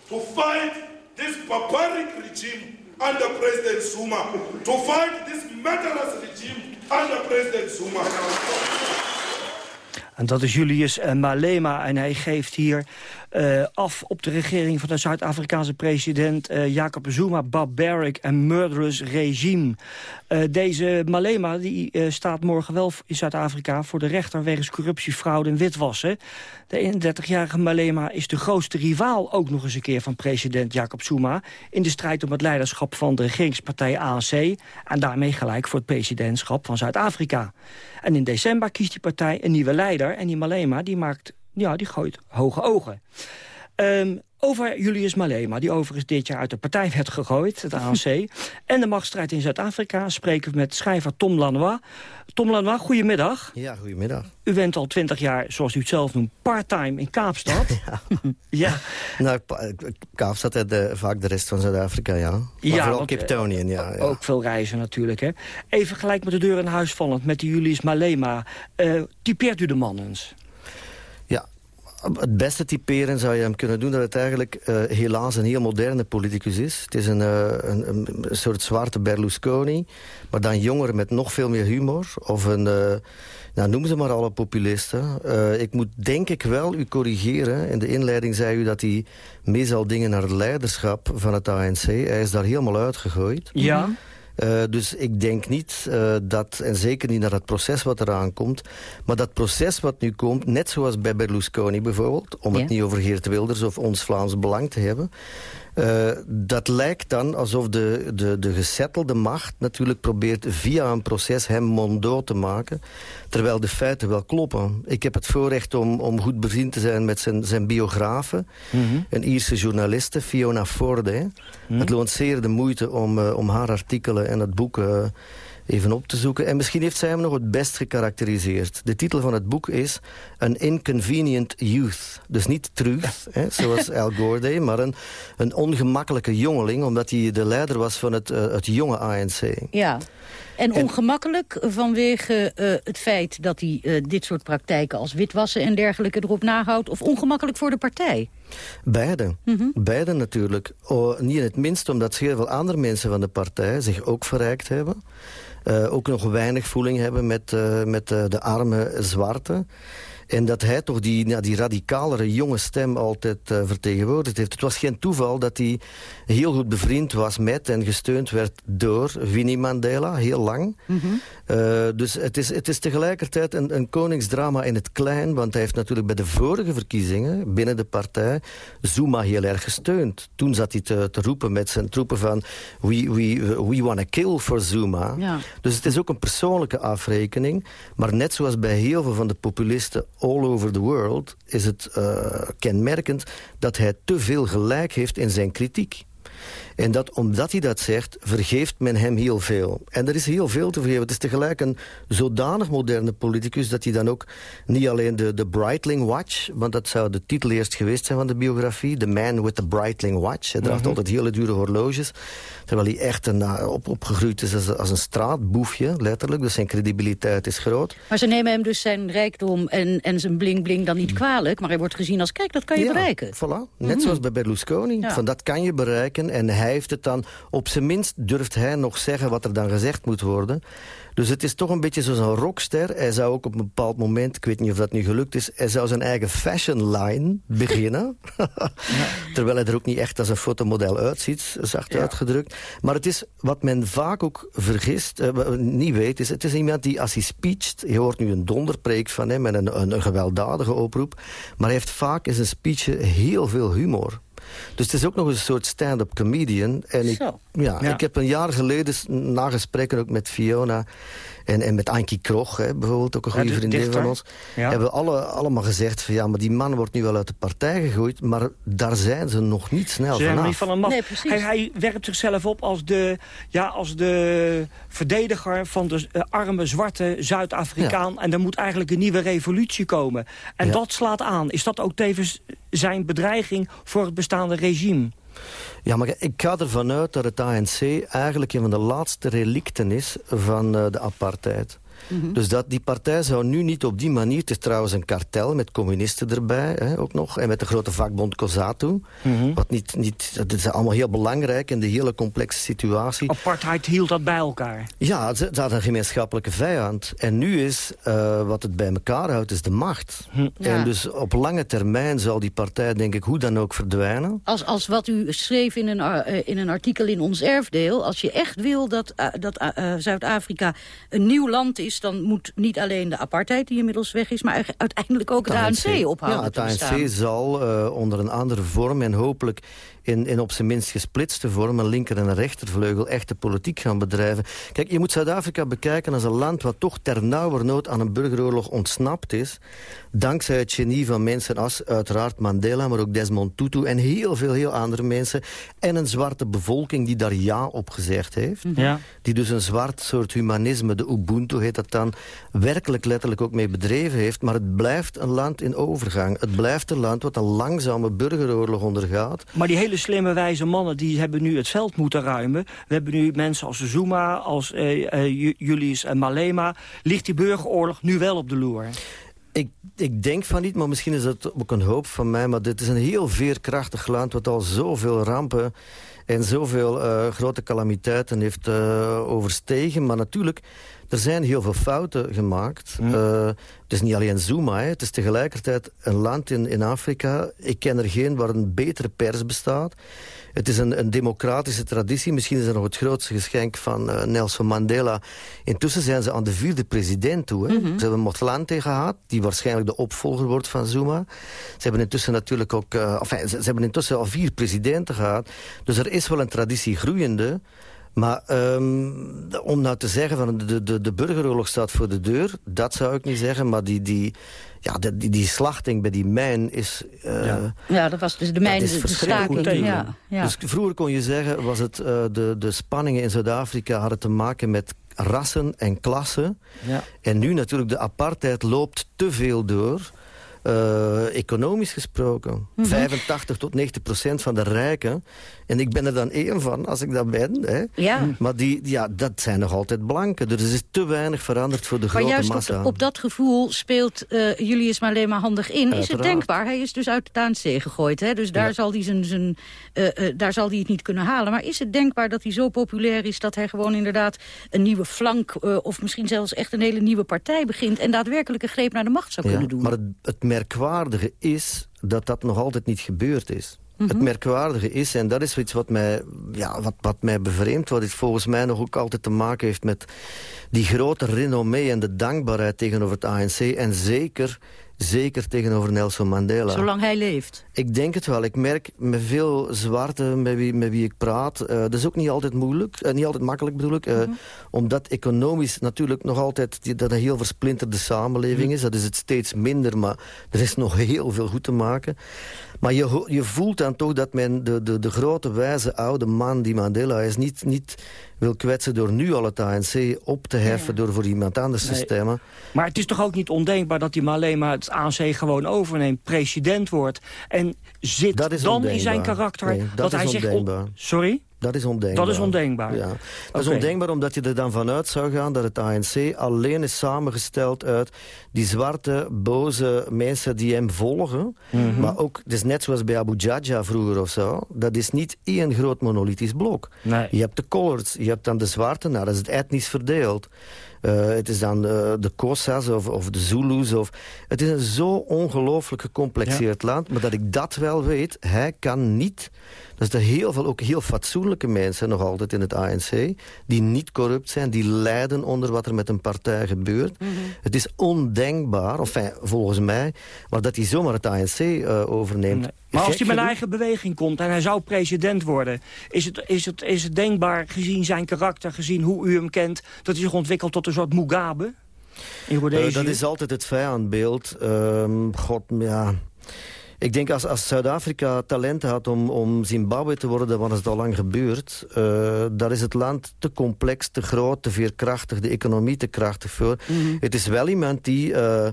to fight this barbaric regime under President Zuma. To fight this murderous regime under President Zuma. En dat is Julius Malema en hij geeft hier uh, af op de regering van de Zuid-Afrikaanse president uh, Jacob Zuma, barbaric en murderous regime. Uh, deze Malema die, staat morgen wel in Zuid-Afrika voor de rechter wegens corruptie, fraude en witwassen. De 31-jarige Malema is de grootste rivaal ook nog eens een keer van president Jacob Zuma in de strijd om het leiderschap van de regeringspartij ANC en daarmee gelijk voor het presidentschap van Zuid-Afrika. En in december kiest die partij een nieuwe leider en die Malema die maakt Ja, die gooit hoge ogen. Um, over Julius Malema, die overigens dit jaar uit de partij werd gegooid, het ANC. en de machtsstrijd in Zuid-Afrika spreken we met schrijver Tom Lanois. Tom Lanois, goedemiddag. Ja, goedemiddag. U bent al twintig jaar, zoals u het zelf noemt, part-time in Kaapstad. ja. ja. Nou, Kaapstad is de, vaak de rest van Zuid-Afrika, ja. Maar ja, vooral Cape Townian, ja, ja, Ook veel reizen natuurlijk, hè. Even gelijk met de deur in huis vallend, met die Julius Malema. Uh, typeert u de man eens? Het beste typeren zou je hem kunnen doen dat het eigenlijk uh, helaas een heel moderne politicus is. Het is een, uh, een, een, soort zwarte Berlusconi, maar dan jonger met nog veel meer humor. Of een, uh, nou, noem ze maar alle populisten. ik moet denk ik wel u corrigeren. In de inleiding zei u dat hij meestal dingen naar het leiderschap van het ANC. Hij is daar helemaal uitgegooid. Ja. Uh, dus ik denk niet uh, dat, en zeker niet naar dat proces wat eraan komt... maar dat proces wat nu komt, net zoals bij Berlusconi bijvoorbeeld... om ja. het niet over Geert Wilders of ons Vlaams Belang te hebben... Uh, dat lijkt dan alsof de, de, de gesettelde macht natuurlijk probeert via een proces hem monddood te maken. Terwijl de feiten wel kloppen. Ik heb het voorrecht om, om goed bevriend te zijn met zijn, zijn biografe. Mm -hmm. Een Ierse journaliste, Fiona Forde. Mm -hmm. Het loont zeer de moeite om, uh, om haar artikelen en het boek... Uh, even op te zoeken. En misschien heeft zij hem nog het best gekarakteriseerd. De titel van het boek is An Inconvenient Youth. Dus niet truth, hè, zoals Al Gore deed, maar een, een ongemakkelijke jongeling... omdat hij de leider was van het, uh, het jonge ANC. Ja, en ongemakkelijk vanwege uh, het feit dat hij uh, dit soort praktijken als witwassen en dergelijke erop nahoudt... of ongemakkelijk voor de partij? Beide. Mm -hmm. Beide natuurlijk. Oh, niet in het minst omdat heel veel andere mensen van de partij zich ook verrijkt hebben. Uh, ook nog weinig voeling hebben met, uh, met uh, de arme zwarte. En dat hij toch die, ja, die radicalere jonge stem altijd uh, vertegenwoordigd heeft. Het was geen toeval dat hij heel goed bevriend was met en gesteund werd door Winnie Mandela, heel lang. Mm -hmm. uh, dus het is, het is tegelijkertijd een, een koningsdrama in het klein, want hij heeft natuurlijk bij de vorige verkiezingen binnen de partij Zuma heel erg gesteund. Toen zat hij te, te roepen met zijn troepen van we, we, we want to kill for Zuma. Ja. Dus het is ook een persoonlijke afrekening, maar net zoals bij heel veel van de populisten all over the world is het uh, kenmerkend dat hij te veel gelijk heeft in zijn kritiek. En dat, omdat hij dat zegt, vergeeft men hem heel veel. En er is heel veel te vergeven. Het is tegelijk een zodanig moderne politicus... dat hij dan ook niet alleen de, de Breitling Watch... want dat zou de titel eerst geweest zijn van de biografie... The Man with the Breitling Watch. Hij draagt mm -hmm. altijd hele dure horloges. Terwijl hij echt een, op, opgegroeid is als, als een straatboefje, letterlijk. Dus zijn credibiliteit is groot. Maar ze nemen hem dus zijn rijkdom en, en zijn bling-bling dan niet kwalijk... maar hij wordt gezien als, kijk, dat kan je ja, bereiken. Voilà, net mm -hmm. zoals bij Berlusconi. Ja. Van dat kan je bereiken en hij heeft het dan... op zijn minst durft hij nog zeggen wat er dan gezegd moet worden... Dus het is toch een beetje zoals een rockster. Hij zou ook op een bepaald moment, ik weet niet of dat nu gelukt is... hij zou zijn eigen fashion line beginnen. ja. Terwijl hij er ook niet echt als een fotomodel uitziet, zacht ja. uitgedrukt. Maar het is wat men vaak ook vergist, uh, niet weet... Is, het is iemand die als hij speecht... je hoort nu een donderpreek van hem en een, een, een gewelddadige oproep... maar hij heeft vaak in zijn speech heel veel humor. Dus het is ook nog een soort stand-up comedian. En ik, ja, ja, ik heb een jaar geleden na gesprekken ook met Fiona... En, en met Ankie Krog, hè, bijvoorbeeld, ook een goede ja, vriendin dichter. van ons... Ja. hebben we alle, allemaal gezegd van ja, maar die man wordt nu wel uit de partij gegooid... maar daar zijn ze nog niet snel ze vanaf. Niet van een man. Nee, hij, hij werpt zichzelf op als de, ja, als de verdediger van de uh, arme, zwarte Zuid-Afrikaan... Ja. en er moet eigenlijk een nieuwe revolutie komen. En dat slaat aan. Is dat ook tevens zijn bedreiging voor het bestaande regime? Ja, maar ik ga ervan uit dat het ANC eigenlijk een van de laatste relicten is van uh, de apartheid. Mm -hmm. Dus dat die partij zou nu niet op die manier... het is trouwens een kartel met communisten erbij hè, ook nog... en met de grote vakbond COSATU. Mm -hmm. wat niet, niet, dat is allemaal heel belangrijk in de hele complexe situatie. Apartheid hield dat bij elkaar? Ja, ze, ze hadden een gemeenschappelijke vijand. En nu is, uh, wat het bij elkaar houdt, is de macht. Hm. Ja. En dus op lange termijn zal die partij, denk ik, hoe dan ook verdwijnen. Als, als wat u schreef in een, uh, in een artikel in ons erfdeel... als je echt wil dat, uh, dat Zuid-Afrika een nieuw land is is... dan moet niet alleen de apartheid, die inmiddels weg is... maar uiteindelijk ook het ANC, ophouden ja, het ANC zal uh, onder een andere vorm... en hopelijk in, in op zijn minst gesplitste vorm... een linker- en een rechtervleugel echte politiek gaan bedrijven. Kijk, je moet Zuid-Afrika bekijken als een land... wat toch ternauwernood aan een burgeroorlog ontsnapt is. Dankzij het genie van mensen als uiteraard Mandela... maar ook Desmond Tutu en heel veel heel andere mensen. En een zwarte bevolking die daar ja op gezegd heeft. Ja. Die dus een zwart soort humanisme, de Ubuntu heet dat dan... werkelijk letterlijk ook mee bedreven heeft. Maar het blijft een land in overgang. Het blijft een land wat een langzame burgeroorlog ondergaat. Maar die hele slimme, wijze mannen die hebben nu het veld moeten ruimen. We hebben nu mensen als Zuma, als uh, Julius en Malema. Ligt die burgeroorlog nu wel op de loer? Ik, ik denk van niet, maar misschien is dat ook een hoop van mij. Maar dit is een heel veerkrachtig land... wat al zoveel rampen en zoveel uh, grote calamiteiten heeft overstegen. Maar natuurlijk er zijn heel veel fouten gemaakt. Uh, het is niet alleen Zuma, hè. het is tegelijkertijd een land in, in Afrika. Ik ken er geen waar een betere pers bestaat. Het is een, een democratische traditie. Misschien is dat nog het grootste geschenk van uh, Nelson Mandela. Intussen zijn ze aan de vierde president toe. Hè. Mm -hmm. Ze hebben Motlanthe gehad, die waarschijnlijk de opvolger wordt van Zuma. Ze hebben intussen natuurlijk ook... Uh, enfin, ze, ze hebben intussen al vier presidenten gehad. Dus er is wel een traditie groeiende... Maar um, om nou te zeggen van de, de, de burgeroorlog staat voor de deur... dat zou ik niet zeggen, maar die, die, ja, die, die slachting bij die mijn is... Uh, ja. ja, dat was dus de mijn, de, de staking. Ja, ja. Dus vroeger kon je zeggen, was het, uh, de, de spanningen in Zuid-Afrika hadden te maken met rassen en klassen. Ja. En nu natuurlijk de apartheid loopt te veel door... Uh, economisch gesproken. Mm -hmm. 85 tot 90 procent van de rijken. En ik ben er dan één van, als ik dat ben. Hè. Ja. Maar die, ja, dat zijn nog altijd blanken. Dus er is te weinig veranderd voor de maar grote massa. Maar juist op, dat gevoel speelt uh, Julius Malema handig in. Uiteraard. Is het denkbaar? Hij is dus uit het ANC gegooid. Hè? Dus daar, ja. zal hij zijn, zijn, uh, uh, daar zal hij het niet kunnen halen. Maar is het denkbaar dat hij zo populair is... dat hij gewoon inderdaad een nieuwe flank... of misschien zelfs echt een hele nieuwe partij begint... en daadwerkelijk een greep naar de macht zou ja, kunnen doen? Maar het, het merkwaardige is dat dat nog altijd niet gebeurd is. Mm -hmm. Het merkwaardige is, en dat is iets wat mij, ja, wat, wat mij bevreemdt... wat het volgens mij nog ook altijd te maken heeft met die grote renommee... en de dankbaarheid tegenover het ANC. En zeker Zeker tegenover Nelson Mandela. Zolang hij leeft? Ik denk het wel. Ik merk met veel zwarte met wie, met wie ik praat... Uh, dat is ook niet altijd moeilijk, uh, niet altijd makkelijk bedoel ik. Uh, mm -hmm. Omdat economisch natuurlijk nog altijd die, dat een heel versplinterde samenleving mm -hmm. is. Dat is het steeds minder, maar er is nog heel veel goed te maken. Maar je, je voelt dan toch dat men de, de, de grote wijze oude man die Mandela is... niet, niet wil kwetsen door nu al het ANC op te heffen... Ja. door voor iemand anders nee. te stemmen. Maar het is toch ook niet ondenkbaar dat hij alleen maar het ANC gewoon overneemt... president wordt en zit dan ondenkbaar. in zijn karakter... Nee, dat, hij ondenkbaar. zegt... Sorry? Dat is ondenkbaar. Dat is ondenkbaar. Ja. Dat okay. is ondenkbaar omdat je er dan vanuit zou gaan dat het ANC alleen is samengesteld uit die zwarte, boze mensen die hem volgen. Mm -hmm. Maar ook, het is net zoals bij Abu Jaja vroeger of zo. Dat is niet één groot monolithisch blok. Nee. Je hebt de coloreds, je hebt dan de zwarte, nou dat is het etnisch verdeeld. Uh, het is dan uh, de Kossas of, of, de Zulus. Of, het is een zo ongelooflijk gecomplexeerd ja. land. Maar dat ik dat wel weet, hij kan niet... Dus er heel veel, ook heel fatsoenlijke mensen nog altijd in het ANC... die niet corrupt zijn, die lijden onder wat er met een partij gebeurt. Mm -hmm. Het is ondenkbaar, of enfin, volgens mij... maar dat hij zomaar het ANC uh, overneemt... Nee. Maar als hij met een eigen beweging komt en hij zou president worden... Is het, is, het, is het denkbaar, gezien zijn karakter, gezien hoe u hem kent... dat hij zich ontwikkelt tot een soort Mugabe? In uh, dat is altijd het vijandbeeld. Um, God, ja... Ik denk als, als Zuid-Afrika talenten had om, om Zimbabwe te worden, dan was het al lang gebeurd. Uh, daar is het land te complex, te groot, te veerkrachtig, de economie te krachtig voor. Mm -hmm. Het is wel iemand die... Uh,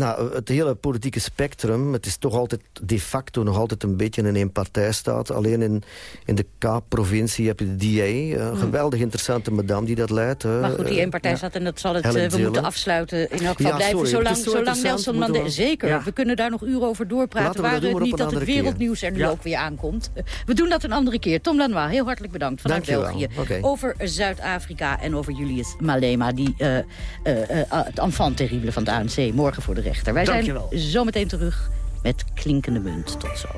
nou, het hele politieke spectrum, het is toch altijd de facto nog altijd een beetje een eenpartijstaat. Alleen in, in de Kaap-provincie heb je de DA, een mm. geweldig interessante madame die dat leidt. Maar goed, die eenpartijstaat, ja. en dat zal het, we moeten afsluiten in elk geval ja, blijven. Zolang, zolang Nelson Mandela... We... Zeker, ja. we kunnen daar nog uren over doorpraten. Waar het niet dat het wereldnieuws er nu ook weer aankomt. We doen dat een andere keer. Tom Lanois, heel hartelijk bedankt vanuit België. Okay. Over Zuid-Afrika en over Julius Malema, die uh, uh, het enfant terrible van het ANC, morgen voor de rechter. Wij Dankjewel. zijn zo meteen terug met klinkende munt. Tot zo.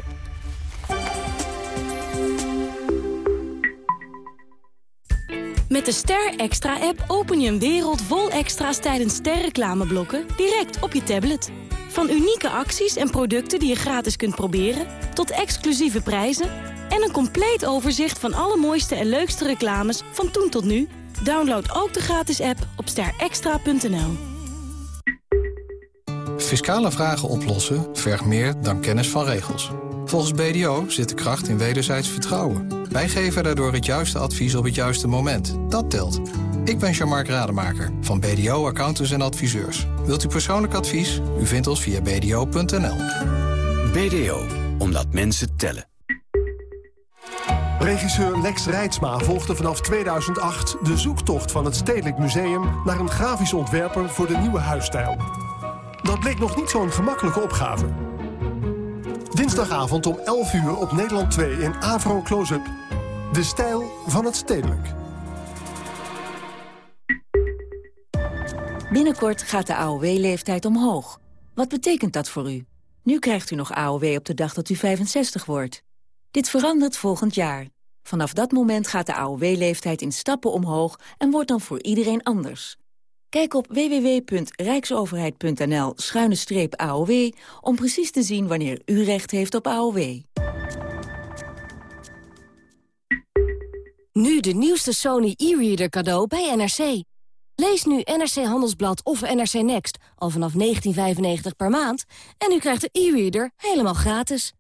Met de Ster Extra-app open je een wereld vol extra's tijdens sterreclameblokken direct op je tablet. Van unieke acties en producten die je gratis kunt proberen, tot exclusieve prijzen en een compleet overzicht van alle mooiste en leukste reclames van toen tot nu. Download ook de gratis app op sterextra.nl. Fiscale vragen oplossen vergt meer dan kennis van regels. Volgens BDO zit de kracht in wederzijds vertrouwen. Wij geven daardoor het juiste advies op het juiste moment. Dat telt. Ik ben Jean-Marc Rademaker van BDO Accountants en Adviseurs. Wilt u persoonlijk advies? U vindt ons via bdo.nl. BDO, omdat mensen tellen. Regisseur Lex Rijtsma volgde vanaf 2008 de zoektocht van het Stedelijk Museum... naar een grafisch ontwerper voor de nieuwe huisstijl. Dat bleek nog niet zo'n gemakkelijke opgave. Dinsdagavond om 11 uur op Nederland 2 in Avro Close-up. De stijl van het Stedelijk. Binnenkort gaat de AOW-leeftijd omhoog. Wat betekent dat voor u? Nu krijgt u nog AOW op de dag dat u 65 wordt. Dit verandert volgend jaar. Vanaf dat moment gaat de AOW-leeftijd in stappen omhoog... en wordt dan voor iedereen anders. Kijk op www.rijksoverheid.nl-aow... om precies te zien wanneer u recht heeft op AOW. Nu de nieuwste Sony e-reader cadeau bij NRC. Lees nu NRC Handelsblad of NRC Next al vanaf 19,95 per maand... en u krijgt de e-reader helemaal gratis.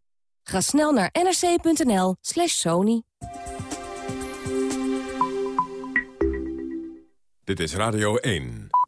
Ga snel naar nrc.nl slash sony. Dit is Radio 1.